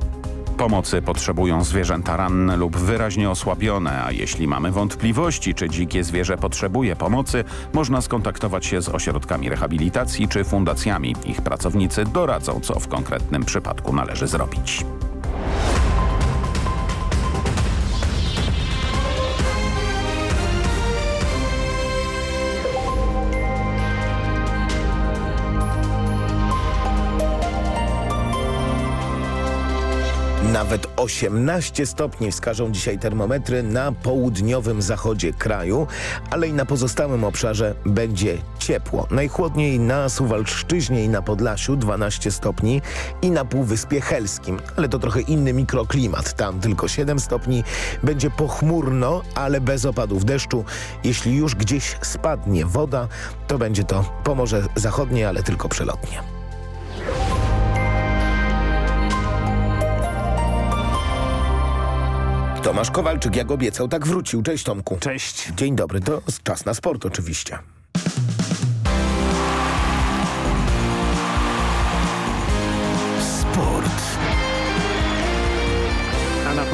Pomocy potrzebują zwierzęta ranne lub wyraźnie osłabione, a jeśli mamy wątpliwości, czy dzikie zwierzę potrzebuje pomocy, można skontaktować się z ośrodkami rehabilitacji czy fundacjami. Ich pracownicy doradzą, co w konkretnym przypadku należy zrobić. Nawet 18 stopni wskażą dzisiaj termometry na południowym zachodzie kraju, ale i na pozostałym obszarze będzie ciepło. Najchłodniej na Suwalszczyźnie i na Podlasiu 12 stopni i na Półwyspie Helskim, ale to trochę inny mikroklimat. Tam tylko 7 stopni. Będzie pochmurno, ale bez opadów deszczu. Jeśli już gdzieś spadnie woda, to będzie to Pomorze Zachodnie, ale tylko przelotnie. Tomasz Kowalczyk, jak obiecał, tak wrócił. Cześć Tomku. Cześć. Dzień dobry, to czas na sport oczywiście.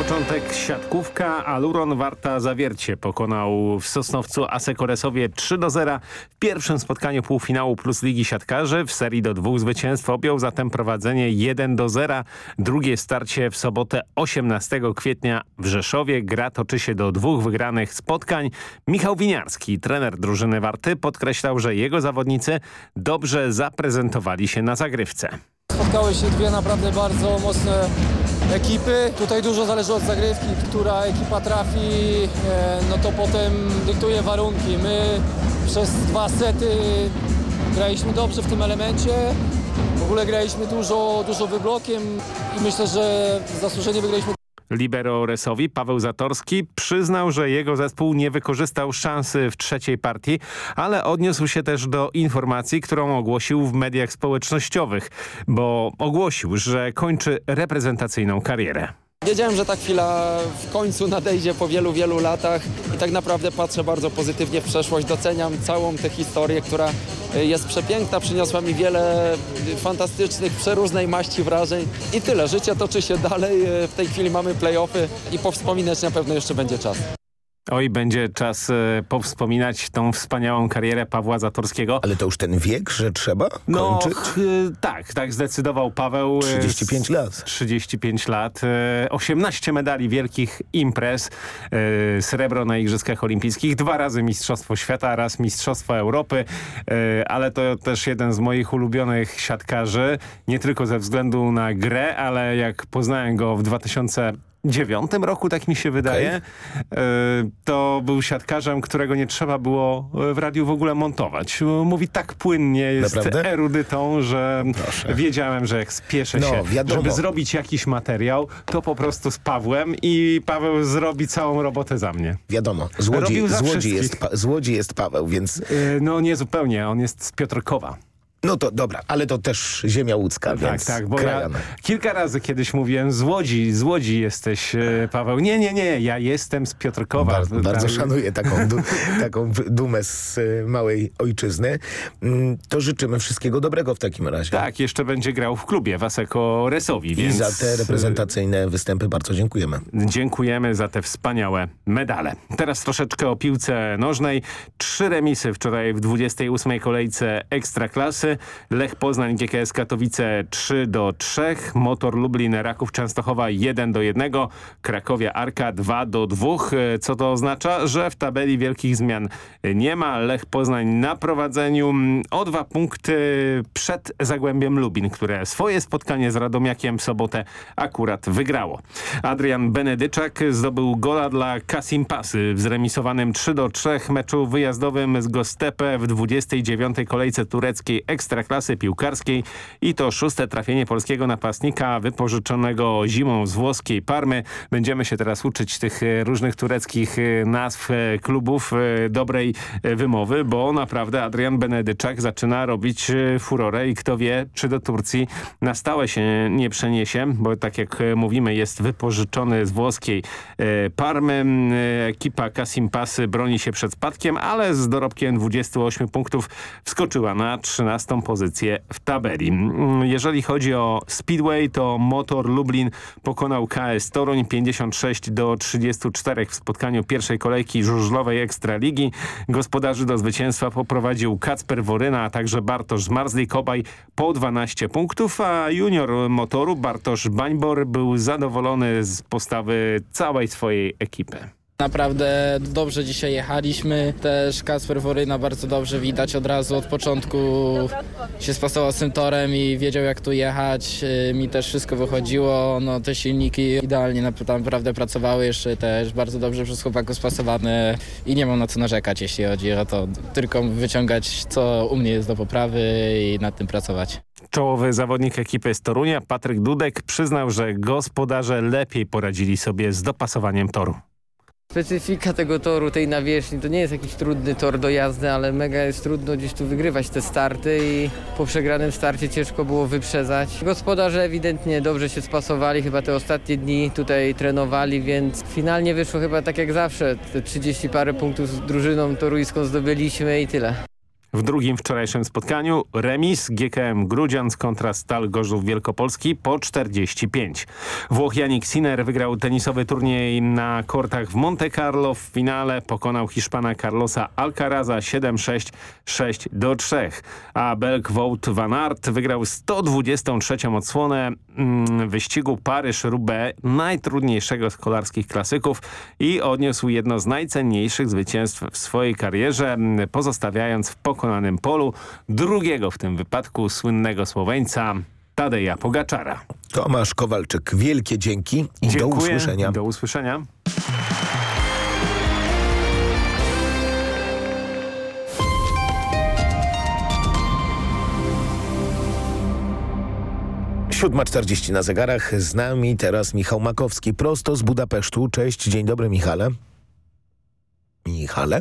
Początek siatkówka. Aluron Warta Zawiercie pokonał w Sosnowcu Asekoresowie 3 do 0 w pierwszym spotkaniu półfinału plus Ligi Siatkarzy. W serii do dwóch zwycięstw objął zatem prowadzenie 1 do 0. Drugie starcie w sobotę 18 kwietnia w Rzeszowie. Gra toczy się do dwóch wygranych spotkań. Michał Winiarski, trener drużyny Warty, podkreślał, że jego zawodnicy dobrze zaprezentowali się na zagrywce. Spotkały się dwie naprawdę bardzo mocne ekipy. Tutaj dużo zależy od zagrywki, która ekipa trafi, e, no to potem dyktuje warunki. My przez dwa sety graliśmy dobrze w tym elemencie. W ogóle graliśmy dużo, dużo wyblokiem i myślę, że zasłużenie wygraliśmy Libero Resowi Paweł Zatorski przyznał, że jego zespół nie wykorzystał szansy w trzeciej partii, ale odniósł się też do informacji, którą ogłosił w mediach społecznościowych, bo ogłosił, że kończy reprezentacyjną karierę. Wiedziałem, że ta chwila w końcu nadejdzie po wielu, wielu latach i tak naprawdę patrzę bardzo pozytywnie w przeszłość. Doceniam całą tę historię, która jest przepiękna, przyniosła mi wiele fantastycznych, przeróżnej maści wrażeń i tyle. Życie toczy się dalej, w tej chwili mamy playoffy i powspominać na pewno jeszcze będzie czas. Oj, będzie czas e, powspominać tą wspaniałą karierę Pawła Zatorskiego. Ale to już ten wiek, że trzeba kończyć? No, tak, tak zdecydował Paweł. 35 lat. 35 lat. E, 18 medali wielkich imprez. E, srebro na Igrzyskach Olimpijskich. Dwa razy Mistrzostwo Świata, raz Mistrzostwo Europy. E, ale to też jeden z moich ulubionych siatkarzy. Nie tylko ze względu na grę, ale jak poznałem go w 2000 dziewiątym roku, tak mi się wydaje, okay. to był siatkarzem, którego nie trzeba było w radiu w ogóle montować. Mówi tak płynnie, jest Naprawdę? erudytą, że Proszę. wiedziałem, że jak spieszę no, się, wiadomo. żeby zrobić jakiś materiał, to po prostu z Pawłem i Paweł zrobi całą robotę za mnie. Wiadomo, z Łodzi, z Łodzi, jest, z Łodzi jest Paweł, więc... No nie zupełnie, on jest z Piotrkowa. No to dobra, ale to też ziemia łódzka, tak, więc Tak, bo ja kilka razy kiedyś mówiłem z Łodzi, z Łodzi jesteś, e, Paweł. Nie, nie, nie, ja jestem z Piotrkowa. Bardzo, bardzo szanuję taką, du taką dumę z y, małej ojczyzny. Mm, to życzymy wszystkiego dobrego w takim razie. Tak, jeszcze będzie grał w klubie Waseko Resowi. I więc... za te reprezentacyjne występy bardzo dziękujemy. Dziękujemy za te wspaniałe medale. Teraz troszeczkę o piłce nożnej. Trzy remisy wczoraj w 28. kolejce Ekstraklasy. Lech Poznań, GKS Katowice 3 do 3, Motor Lublin, Raków Częstochowa 1 do 1, Krakowia Arka 2 do 2. Co to oznacza? Że w tabeli wielkich zmian nie ma. Lech Poznań na prowadzeniu o dwa punkty przed Zagłębiem Lubin, które swoje spotkanie z Radomiakiem w sobotę akurat wygrało. Adrian Benedyczak zdobył gola dla Kasim Pasy w zremisowanym 3 do 3 meczu wyjazdowym z Gostepe w 29. kolejce tureckiej Ekstraklasy piłkarskiej i to szóste trafienie polskiego napastnika wypożyczonego zimą z włoskiej Parmy. Będziemy się teraz uczyć tych różnych tureckich nazw klubów dobrej wymowy, bo naprawdę Adrian Benedyczak zaczyna robić furorę i kto wie, czy do Turcji na stałe się nie przeniesie, bo tak jak mówimy jest wypożyczony z włoskiej Parmy. Ekipa Kasim Pasy broni się przed spadkiem, ale z dorobkiem 28 punktów wskoczyła na 13 pozycję w tabeli. Jeżeli chodzi o Speedway, to Motor Lublin pokonał KS Toruń 56 do 34 w spotkaniu pierwszej kolejki żużlowej Ekstraligi. Gospodarzy do zwycięstwa poprowadził Kacper Woryna, a także Bartosz Zmarzli-Kobaj po 12 punktów, a junior motoru Bartosz Bańbor był zadowolony z postawy całej swojej ekipy. Naprawdę dobrze dzisiaj jechaliśmy. Też Kasper Woryna bardzo dobrze widać od razu od początku się spasował z tym torem i wiedział jak tu jechać. Mi też wszystko wychodziło. No, te silniki idealnie naprawdę pracowały jeszcze też bardzo dobrze przez chłopaków spasowane i nie mam na co narzekać jeśli chodzi o to. Tylko wyciągać co u mnie jest do poprawy i nad tym pracować. Czołowy zawodnik ekipy z Torunia, Patryk Dudek, przyznał, że gospodarze lepiej poradzili sobie z dopasowaniem toru. Specyfika tego toru, tej nawierzchni, to nie jest jakiś trudny tor do jazdy, ale mega jest trudno gdzieś tu wygrywać te starty i po przegranym starcie ciężko było wyprzedzać. Gospodarze ewidentnie dobrze się spasowali, chyba te ostatnie dni tutaj trenowali, więc finalnie wyszło chyba tak jak zawsze. Te 30 parę punktów z drużyną toruńską zdobyliśmy i tyle. W drugim wczorajszym spotkaniu remis GKM Grudziądz kontra Stal Gorzów Wielkopolski po 45. Włoch Janik Sinner wygrał tenisowy turniej na kortach w Monte Carlo. W finale pokonał Hiszpana Carlosa Alcaraza 7-6, 6 do 3. A Belg Wout van Aert wygrał 123 odsłonę mm, wyścigu Paryż-Roubaix, najtrudniejszego z kolarskich klasyków i odniósł jedno z najcenniejszych zwycięstw w swojej karierze, pozostawiając w pokonanym polu drugiego w tym wypadku słynnego Słoweńca Tadeja Pogaczara. Tomasz Kowalczyk, wielkie dzięki i Dziękuję. do usłyszenia. Do usłyszenia. Siódma czterdzieści na zegarach. Z nami teraz Michał Makowski, prosto z Budapesztu. Cześć, dzień dobry Michale. Michale?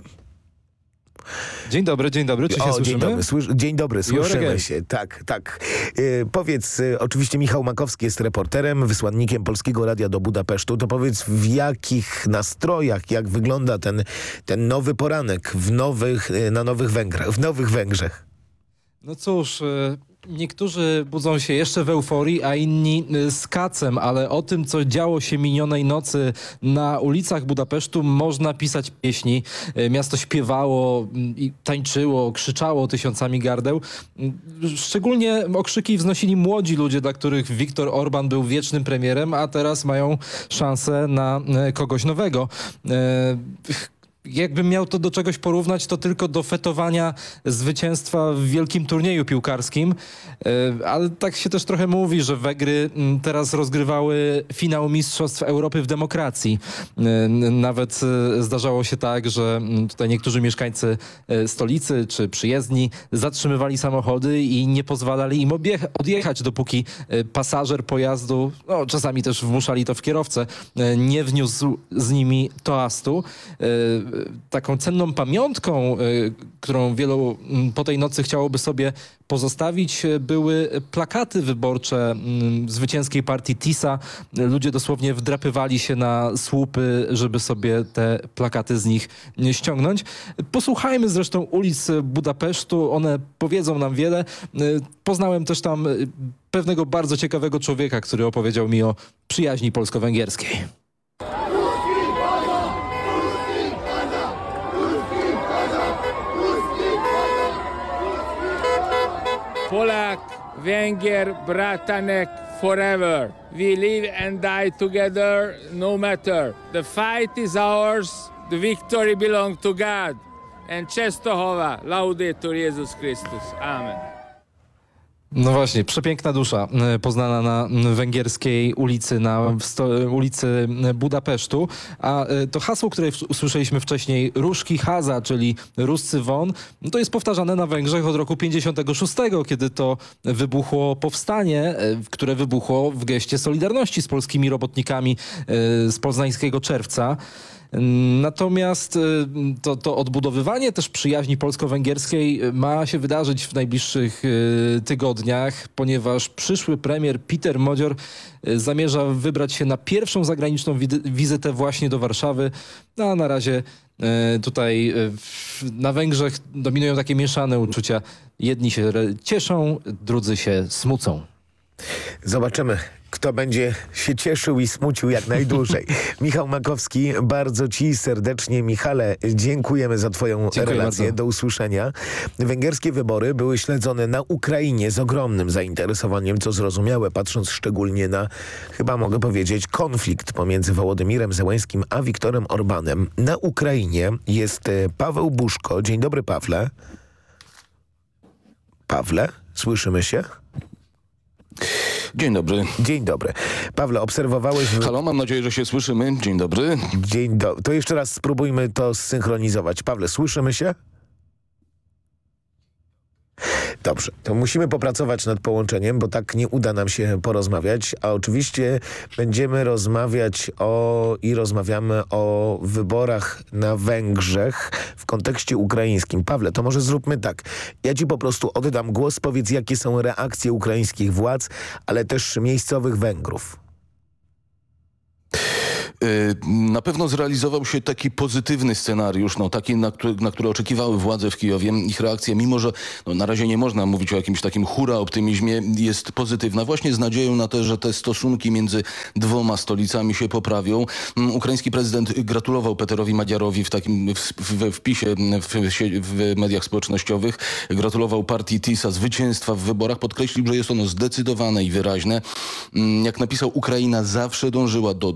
Dzień dobry, dzień dobry, czy się o, słyszymy? Dzień dobry, słysz, dzień dobry słyszymy się. Tak, tak. E, powiedz, e, oczywiście Michał Makowski jest reporterem, wysłannikiem Polskiego Radia do Budapesztu. To powiedz, w jakich nastrojach, jak wygląda ten, ten nowy poranek w nowych, e, na Nowych Węgrach, w Nowych Węgrzech? No cóż, niektórzy budzą się jeszcze w euforii, a inni e, z kacem, ale o tym, co działo się minionej nocy na ulicach Budapesztu można pisać pieśni. E, Miasto śpiewało m, i tańczyło, krzyczało tysiącami gardeł. M, Szczególnie okrzyki wznosili młodzi ludzie, dla których Viktor Orban był wiecznym premierem, a teraz mają szansę na e, kogoś nowego. Jakbym miał to do czegoś porównać, to tylko do fetowania zwycięstwa w wielkim turnieju piłkarskim. E, Ale tak się też trochę mówi, że Węgry m, teraz rozgrywały finał Mistrzostw Europy w demokracji. E, Nawet e, zdarzało się tak, że m, tutaj niektórzy mieszkańcy stolicy czy przyjezdni zatrzymywali samochody i nie pozwalali im odjechać, dopóki pasażer pojazdu, no, czasami też wmuszali to w kierowcę, nie wniósł z nimi toastu. Taką cenną pamiątką, e, którą wielu m, po tej nocy chciałoby sobie pozostawić, e, były plakaty wyborcze m, zwycięskiej partii TISA. Ludzie dosłownie wdrapywali się na słupy, żeby sobie te plakaty z nich ściągnąć. Posłuchajmy zresztą ulic Budapesztu, one powiedzą nam wiele. E, Poznałem też tam pewnego bardzo ciekawego człowieka, który opowiedział mi o przyjaźni polsko-węgierskiej. Polak, Wenger, Bratanek forever. We live and die together no matter. The fight is ours, the victory belongs to God. And Czestochowa, Laudetur Jesus Christus. Amen. No właśnie, przepiękna dusza e, poznana na węgierskiej ulicy, na sto, ulicy Budapesztu. A e, to hasło, które usłyszeliśmy wcześniej, Ruszki Haza, czyli Ruscy Won, no to jest powtarzane na Węgrzech od roku 56, kiedy to wybuchło powstanie, e, które wybuchło w geście solidarności z polskimi robotnikami e, z poznańskiego czerwca. Natomiast y, to, to odbudowywanie też przyjaźni polsko-węgierskiej y, ma się wydarzyć w najbliższych y, tygodniach, ponieważ przyszły premier Peter Modzior zamierza wybrać się na pierwszą zagraniczną wizytę właśnie do Warszawy. No, a na razie tutaj na Węgrzech dominują takie mieszane uczucia. Jedni się cieszą, drudzy się smucą. Zobaczymy, kto będzie się cieszył i smucił jak najdłużej. Michał Makowski, bardzo Ci serdecznie, Michale, dziękujemy za Twoją Dziękuję relację. bardzo. Do usłyszenia. Węgierskie wybory były śledzone na Ukrainie z ogromnym zainteresowaniem, co zrozumiałe, patrząc szczególnie na, chyba mogę powiedzieć, konflikt pomiędzy Wołodymirem Zełańskim a Wiktorem Orbanem. Na Ukrainie jest e, Paweł Buszko. Dzień dobry, Pawle. Pawle, słyszymy się? Dzień dobry. Dzień dobry. Pawle, obserwowałeś... Halo, mam nadzieję, że się słyszymy. Dzień dobry. Dzień dobry. To jeszcze raz spróbujmy to zsynchronizować. Pawle, słyszymy się? Dobrze, to musimy popracować nad połączeniem, bo tak nie uda nam się porozmawiać, a oczywiście będziemy rozmawiać o i rozmawiamy o wyborach na Węgrzech w kontekście ukraińskim. Pawle, to może zróbmy tak. Ja ci po prostu oddam głos, powiedz jakie są reakcje ukraińskich władz, ale też miejscowych Węgrów. Na pewno zrealizował się taki pozytywny scenariusz, no, taki, na który, na który oczekiwały władze w Kijowie. Ich reakcja, mimo że no, na razie nie można mówić o jakimś takim hura optymizmie, jest pozytywna. Właśnie z nadzieją na to, że te stosunki między dwoma stolicami się poprawią. Mm, ukraiński prezydent gratulował Peterowi Madziarowi w takim w, wpisie w, w mediach społecznościowych. Gratulował partii TISA zwycięstwa w wyborach. Podkreślił, że jest ono zdecydowane i wyraźne. Mm, jak napisał, Ukraina zawsze dążyła do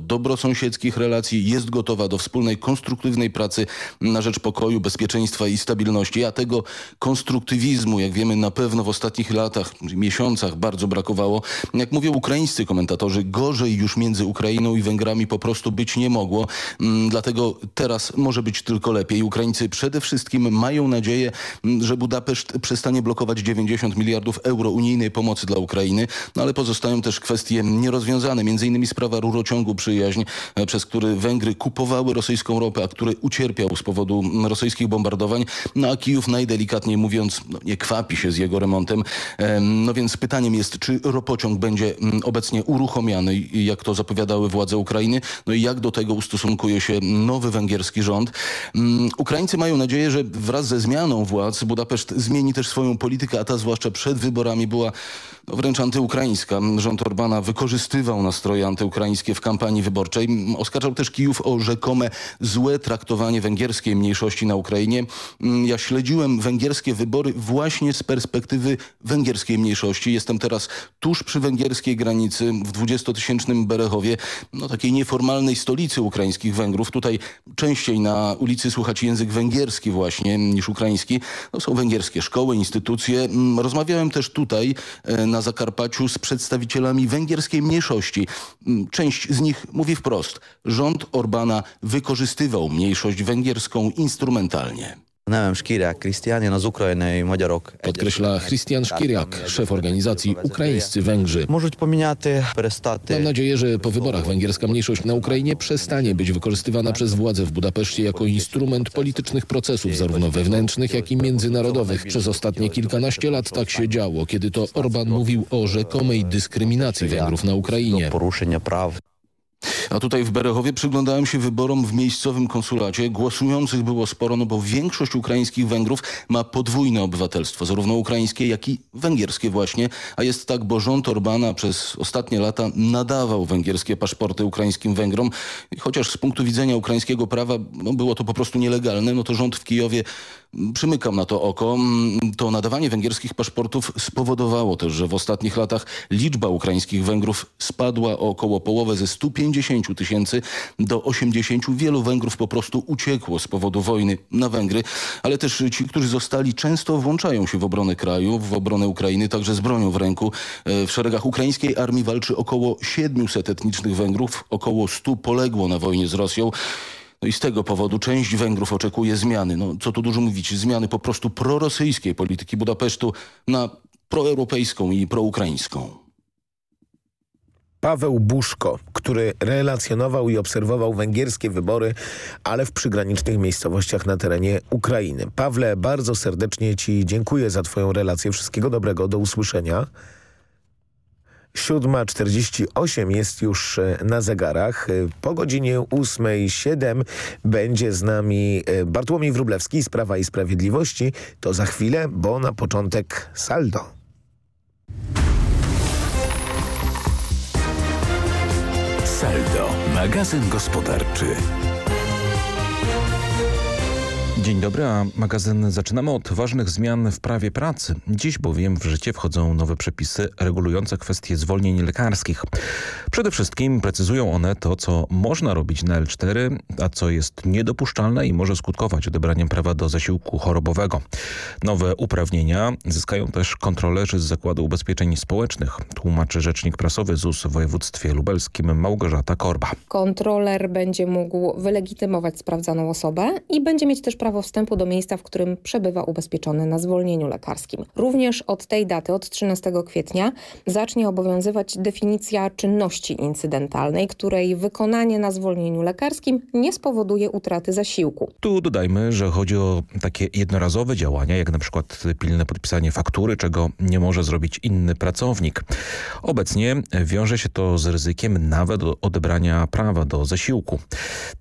dobrosąsiedzkich relacji, jest gotowa do wspólnej, konstruktywnej pracy na rzecz pokoju, bezpieczeństwa i stabilności. A tego konstruktywizmu, jak wiemy, na pewno w ostatnich latach, miesiącach bardzo brakowało. Jak mówią ukraińscy komentatorzy, gorzej już między Ukrainą i Węgrami po prostu być nie mogło. Mm, dlatego teraz może być tylko lepiej. Ukraińcy przede wszystkim mają nadzieję, mm, że Budapeszt przestanie blokować 90 miliardów euro unijnej pomocy dla Ukrainy, no ale pozostają też kwestie nierozwiązane, innymi sprawa rurociągu przyjaźń, przez który Węgry kupowały rosyjską ropę, a który ucierpiał z powodu rosyjskich bombardowań, no a Kijów najdelikatniej mówiąc no, nie kwapi się z jego remontem. No więc pytaniem jest, czy ropociąg będzie obecnie uruchomiony, jak to zapowiadały władze Ukrainy, no i jak do tego ustosunkuje się nowy węgierski rząd. Ukraińcy mają nadzieję, że wraz ze zmianą władz Budapeszt zmieni też swoją politykę, a ta zwłaszcza przed wyborami była no, wręcz antyukraińska. Rząd Orbana wykorzystywał nastroje antyukraińskie w kampanii wyborczej. Oskarżał też Kijów o rzekome złe traktowanie węgierskiej mniejszości na Ukrainie. Ja śledziłem węgierskie wybory właśnie z perspektywy węgierskiej mniejszości. Jestem teraz tuż przy węgierskiej granicy w 20-tysięcznym Berechowie, no takiej nieformalnej stolicy ukraińskich Węgrów. Tutaj częściej na ulicy słychać język węgierski właśnie niż ukraiński. No, są węgierskie szkoły, instytucje. Mm, rozmawiałem też tutaj e, na Zakarpaciu z przedstawicielami węgierskiej mniejszości. Mm, część z nich mówi wprost, rząd Orbana wykorzystywał mniejszość węgierską instrumentalnie. Podkreśla Christian Szkiriak, szef organizacji Ukraińscy Węgrzy. Mam nadzieję, że po wyborach węgierska mniejszość na Ukrainie przestanie być wykorzystywana przez władze w Budapeszcie jako instrument politycznych procesów zarówno wewnętrznych, jak i międzynarodowych. Przez ostatnie kilkanaście lat tak się działo, kiedy to Orban mówił o rzekomej dyskryminacji Węgrów na Ukrainie. Poruszenia. A tutaj w Berechowie przyglądałem się wyborom w miejscowym konsulacie. Głosujących było sporo, no bo większość ukraińskich Węgrów ma podwójne obywatelstwo, zarówno ukraińskie, jak i węgierskie właśnie. A jest tak, bo rząd Orbana przez ostatnie lata nadawał węgierskie paszporty ukraińskim Węgrom. I chociaż z punktu widzenia ukraińskiego prawa no, było to po prostu nielegalne, no to rząd w Kijowie przymykał na to oko. To nadawanie węgierskich paszportów spowodowało też, że w ostatnich latach liczba ukraińskich Węgrów spadła o około połowę ze 150 tysięcy do 80. Wielu Węgrów po prostu uciekło z powodu wojny na Węgry, ale też ci, którzy zostali często włączają się w obronę kraju, w obronę Ukrainy, także z bronią w ręku. E, w szeregach ukraińskiej armii walczy około 700 etnicznych Węgrów, około 100 poległo na wojnie z Rosją. No i z tego powodu część Węgrów oczekuje zmiany. No, co tu dużo mówić, zmiany po prostu prorosyjskiej polityki Budapesztu na proeuropejską i proukraińską. Paweł Buszko, który relacjonował i obserwował węgierskie wybory, ale w przygranicznych miejscowościach na terenie Ukrainy. Pawle, bardzo serdecznie Ci dziękuję za Twoją relację. Wszystkiego dobrego, do usłyszenia. 7.48 jest już e, na zegarach. E, po godzinie 8.07 będzie z nami e, Bartłomiej Wrublewski z Prawa i Sprawiedliwości. To za chwilę, bo na początek saldo. Saldo, magazyn gospodarczy. Dzień dobry, a magazyn zaczynamy od ważnych zmian w prawie pracy. Dziś bowiem w życie wchodzą nowe przepisy regulujące kwestie zwolnień lekarskich. Przede wszystkim precyzują one to, co można robić na L4, a co jest niedopuszczalne i może skutkować odebraniem prawa do zasiłku chorobowego. Nowe uprawnienia zyskają też kontrolerzy z Zakładu Ubezpieczeń Społecznych, tłumaczy rzecznik prasowy ZUS w województwie lubelskim Małgorzata Korba. Kontroler będzie mógł wylegitymować sprawdzaną osobę i będzie mieć też prawo prawo wstępu do miejsca, w którym przebywa ubezpieczony na zwolnieniu lekarskim. Również od tej daty, od 13 kwietnia, zacznie obowiązywać definicja czynności incydentalnej, której wykonanie na zwolnieniu lekarskim nie spowoduje utraty zasiłku. Tu dodajmy, że chodzi o takie jednorazowe działania, jak na przykład pilne podpisanie faktury, czego nie może zrobić inny pracownik. Obecnie wiąże się to z ryzykiem nawet odebrania prawa do zasiłku.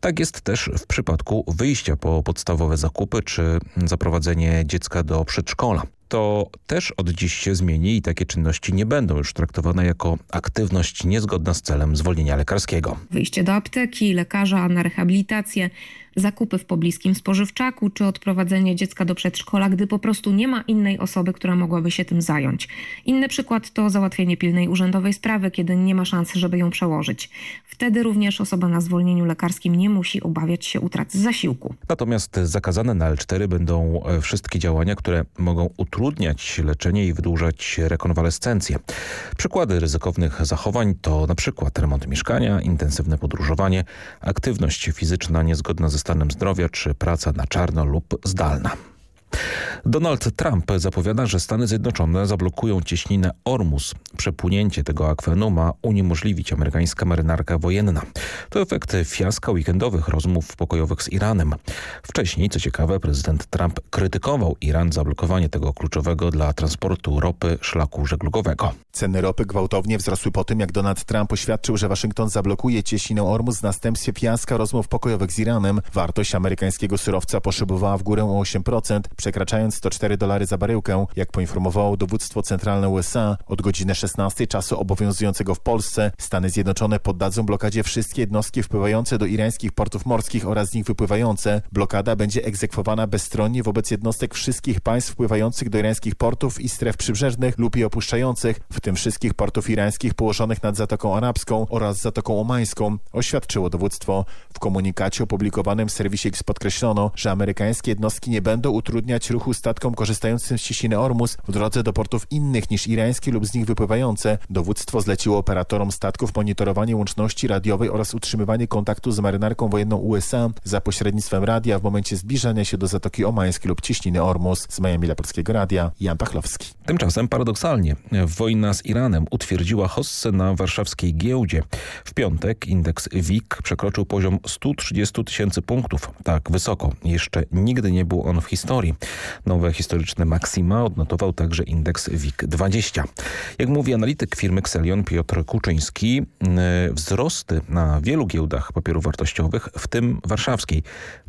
Tak jest też w przypadku wyjścia po podstawowe zakupy czy zaprowadzenie dziecka do przedszkola to też od dziś się zmieni i takie czynności nie będą już traktowane jako aktywność niezgodna z celem zwolnienia lekarskiego. Wyjście do apteki, lekarza na rehabilitację, zakupy w pobliskim spożywczaku czy odprowadzenie dziecka do przedszkola, gdy po prostu nie ma innej osoby, która mogłaby się tym zająć. Inny przykład to załatwienie pilnej urzędowej sprawy, kiedy nie ma szansy, żeby ją przełożyć. Wtedy również osoba na zwolnieniu lekarskim nie musi obawiać się utraty zasiłku. Natomiast zakazane na L4 będą e, wszystkie działania, które mogą utrudniać leczenie i wydłużać rekonwalescencję. Przykłady ryzykownych zachowań to na przykład remont mieszkania, intensywne podróżowanie, aktywność fizyczna niezgodna ze stanem zdrowia czy praca na czarno lub zdalna. Donald Trump zapowiada, że Stany Zjednoczone zablokują cieśninę Ormus. Przepłynięcie tego akwenu ma uniemożliwić amerykańska marynarka wojenna. To efekt fiaska weekendowych rozmów pokojowych z Iranem. Wcześniej, co ciekawe, prezydent Trump krytykował Iran za blokowanie tego kluczowego dla transportu ropy szlaku żeglugowego. Ceny ropy gwałtownie wzrosły po tym, jak Donald Trump oświadczył, że Waszyngton zablokuje cieśninę Ormus w następstwie fiaska rozmów pokojowych z Iranem. Wartość amerykańskiego surowca poszybowała w górę o 8%, przekraczając 104 dolary za baryłkę. Jak poinformowało dowództwo centralne USA, od godziny 16 czasu obowiązującego w Polsce Stany Zjednoczone poddadzą blokadzie wszystkie jednostki wpływające do irańskich portów morskich oraz z nich wypływające. Blokada będzie egzekwowana bezstronnie wobec jednostek wszystkich państw wpływających do irańskich portów i stref przybrzeżnych lub je opuszczających, w tym wszystkich portów irańskich położonych nad Zatoką Arabską oraz Zatoką Omańską, oświadczyło dowództwo. W komunikacie opublikowanym w serwisie X podkreślono, że amerykańskie jednostki nie będą utrudniać ruchu statkom korzystającym z ciśniny Ormus w drodze do portów innych niż irańskie lub z nich wypływające. Dowództwo zleciło operatorom statków monitorowanie łączności radiowej oraz utrzymywanie kontaktu z marynarką wojenną USA za pośrednictwem radia w momencie zbliżania się do Zatoki Omańskiej lub ciśniny Ormus. Z Miami dla Polskiego Radia, Jan Pachlowski. Tymczasem paradoksalnie wojna z Iranem utwierdziła hossę na warszawskiej giełdzie. W piątek indeks WIG przekroczył poziom 130 tysięcy punktów. Tak wysoko. Jeszcze nigdy nie był on w historii. Nowe historyczne maksima odnotował także indeks WIG20. Jak mówi analityk firmy Xelion Piotr Kuczyński, wzrosty na wielu giełdach papierów wartościowych, w tym warszawskiej,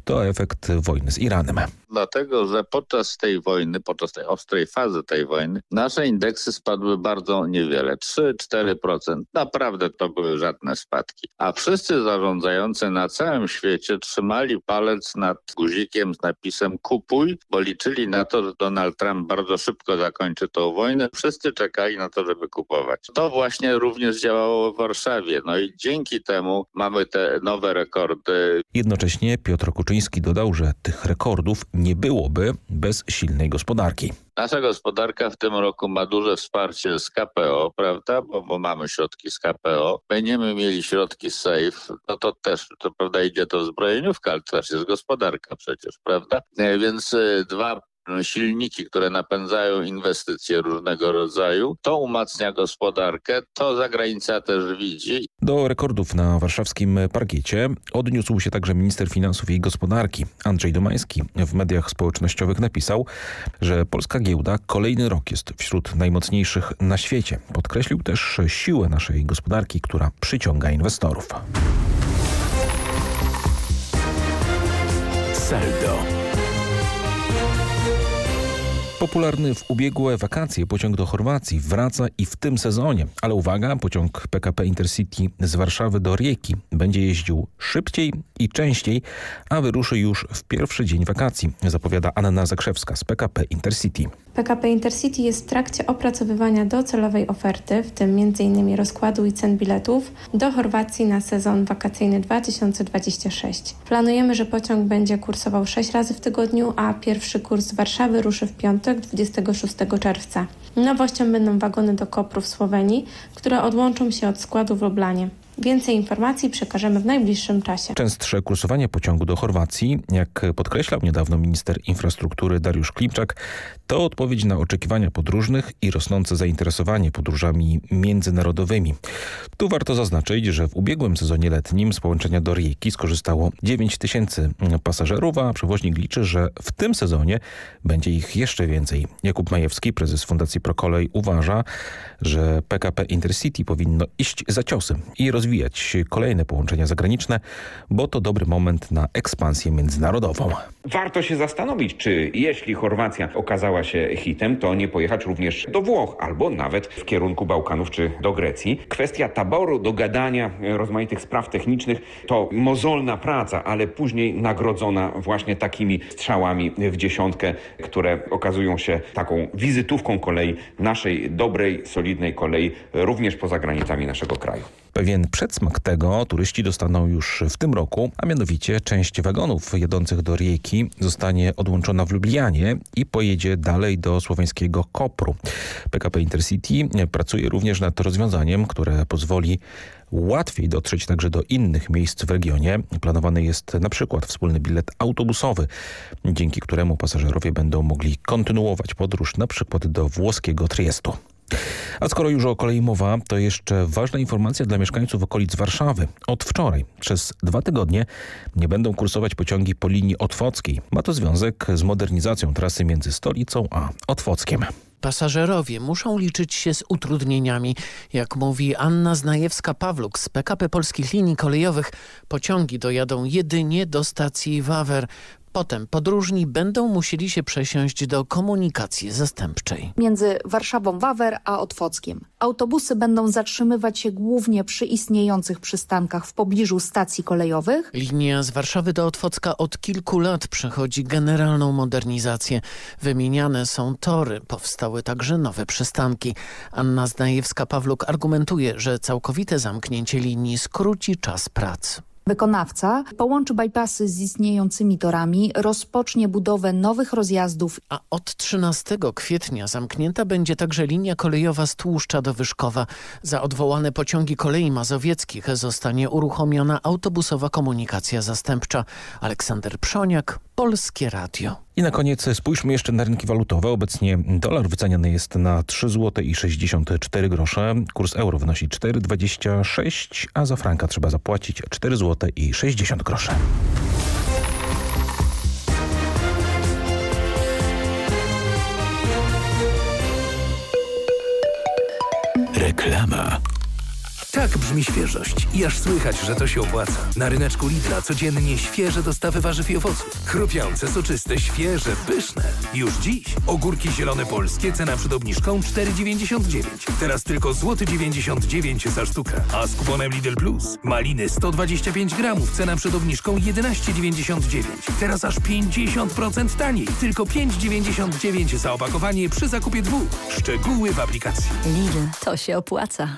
to efekt wojny z Iranem. Dlatego, że podczas tej wojny, podczas tej ostrej fazy tej wojny, nasze indeksy spadły bardzo niewiele. 3-4%. Naprawdę to były żadne spadki. A wszyscy zarządzający na całym świecie trzymali palec nad guzikiem z napisem kupuj, bo liczyli na to, że Donald Trump bardzo szybko zakończy tą wojnę. Wszyscy czekali na to, żeby kupować. To właśnie również działało w Warszawie. No i dzięki temu mamy te nowe rekordy. Jednocześnie Piotr Kuczyński dodał, że tych rekordów nie byłoby bez silnej gospodarki. Nasza gospodarka w tym roku ma duże wsparcie z KPO, prawda, bo, bo, mamy środki z KPO. Będziemy mieli środki z SAFE, no to też, to prawda, idzie to zbrojeniówka, ale to też jest gospodarka przecież, prawda? Więc dwa silniki, które napędzają inwestycje różnego rodzaju. To umacnia gospodarkę, to zagranica też widzi. Do rekordów na warszawskim parkiecie odniósł się także minister finansów i gospodarki Andrzej Domański. W mediach społecznościowych napisał, że polska giełda kolejny rok jest wśród najmocniejszych na świecie. Podkreślił też siłę naszej gospodarki, która przyciąga inwestorów. Saldo. Popularny w ubiegłe wakacje pociąg do Chorwacji wraca i w tym sezonie. Ale uwaga, pociąg PKP Intercity z Warszawy do Rijeki będzie jeździł szybciej i częściej, a wyruszy już w pierwszy dzień wakacji, zapowiada Anna Zakrzewska z PKP Intercity. PKP Intercity jest w trakcie opracowywania docelowej oferty, w tym m.in. rozkładu i cen biletów, do Chorwacji na sezon wakacyjny 2026. Planujemy, że pociąg będzie kursował 6 razy w tygodniu, a pierwszy kurs z Warszawy ruszy w piątek 26 czerwca. Nowością będą wagony do Kopru w Słowenii, które odłączą się od składu w Lublanie. Więcej informacji przekażemy w najbliższym czasie. Częstsze kursowanie pociągu do Chorwacji, jak podkreślał niedawno minister infrastruktury Dariusz Klimczak, to odpowiedź na oczekiwania podróżnych i rosnące zainteresowanie podróżami międzynarodowymi. Tu warto zaznaczyć, że w ubiegłym sezonie letnim z połączenia do Rijeki skorzystało 9 tysięcy pasażerów, a przewoźnik liczy, że w tym sezonie będzie ich jeszcze więcej. Jakub Majewski, prezes Fundacji Prokolej uważa, że PKP Intercity powinno iść za ciosem i rozwijać kolejne połączenia zagraniczne, bo to dobry moment na ekspansję międzynarodową. Warto się zastanowić, czy jeśli Chorwacja okazała się hitem, to nie pojechać również do Włoch albo nawet w kierunku Bałkanów czy do Grecji. Kwestia taboru, dogadania rozmaitych spraw technicznych to mozolna praca, ale później nagrodzona właśnie takimi strzałami w dziesiątkę, które okazują się taką wizytówką kolei, naszej dobrej, solidnej kolei, również poza granicami naszego kraju. Pewien przedsmak tego turyści dostaną już w tym roku, a mianowicie część wagonów jadących do Rijeki zostanie odłączona w Lublianie i pojedzie dalej do słoweńskiego Kopru. PKP Intercity pracuje również nad rozwiązaniem, które pozwoli łatwiej dotrzeć także do innych miejsc w regionie. Planowany jest na przykład wspólny bilet autobusowy, dzięki któremu pasażerowie będą mogli kontynuować podróż na przykład do włoskiego Triestu. A skoro już o kolei mowa, to jeszcze ważna informacja dla mieszkańców okolic Warszawy. Od wczoraj przez dwa tygodnie nie będą kursować pociągi po linii otwockiej. Ma to związek z modernizacją trasy między stolicą a Otwockiem. Pasażerowie muszą liczyć się z utrudnieniami. Jak mówi Anna Znajewska-Pawluk z PKP Polskich Linii Kolejowych, pociągi dojadą jedynie do stacji Wawer. Potem podróżni będą musieli się przesiąść do komunikacji zastępczej. Między Warszawą-Wawer a Otwockiem. Autobusy będą zatrzymywać się głównie przy istniejących przystankach w pobliżu stacji kolejowych. Linia z Warszawy do Otwocka od kilku lat przechodzi generalną modernizację. Wymieniane są tory, powstały także nowe przystanki. Anna Zdajewska-Pawluk argumentuje, że całkowite zamknięcie linii skróci czas pracy. Wykonawca połączy bypassy z istniejącymi torami, rozpocznie budowę nowych rozjazdów. A od 13 kwietnia zamknięta będzie także linia kolejowa z Tłuszcza do Wyszkowa. Za odwołane pociągi kolei mazowieckich zostanie uruchomiona autobusowa komunikacja zastępcza. Aleksander Przoniak, Polskie Radio. I na koniec spójrzmy jeszcze na rynki walutowe. Obecnie dolar wyceniany jest na 3 zł i 64 grosze. Kurs euro wynosi 4,26, a za franka trzeba zapłacić 4 zł i 60 groszy. Reklama. Tak brzmi świeżość. I aż słychać, że to się opłaca. Na ryneczku Lidla codziennie świeże dostawy warzyw i owoców. Chrupiące, soczyste, świeże, pyszne. Już dziś ogórki zielone polskie, cena przed obniżką 4,99. Teraz tylko złoty 99 zł za sztukę. A z kuponem Lidl Plus maliny 125 gramów, cena przed obniżką 11,99. Teraz aż 50% taniej. Tylko 5,99 za opakowanie przy zakupie dwóch. Szczegóły w aplikacji. Lidl, to się opłaca.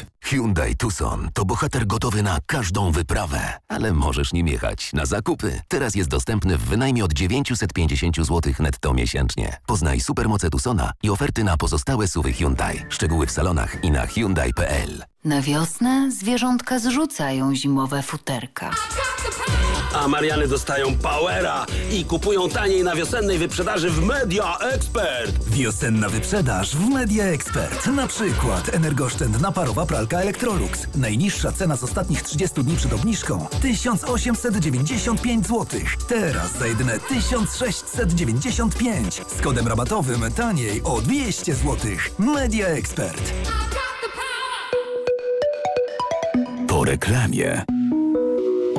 life. Hyundai Tucson to bohater gotowy na każdą wyprawę, ale możesz nim jechać na zakupy. Teraz jest dostępny w wynajmie od 950 zł netto miesięcznie. Poznaj supermoce Tucsona i oferty na pozostałe suwy Hyundai. Szczegóły w salonach i na Hyundai.pl. Na wiosnę zwierzątka zrzucają zimowe futerka. A Mariany dostają Powera i kupują taniej na wiosennej wyprzedaży w Media Expert. Wiosenna wyprzedaż w Media Expert. Na przykład energooszczędna parowa pralka Electrolux. Najniższa cena z ostatnich 30 dni przed obniżką 1895 zł. Teraz za jedyne 1695. Z kodem rabatowym taniej o 200 zł. Media Expert. Po reklamie.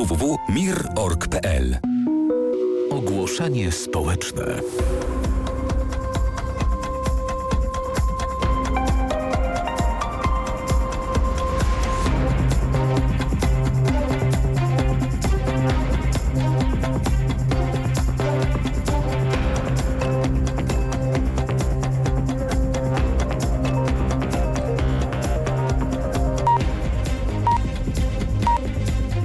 www.mir.org.pl Ogłoszenie społeczne.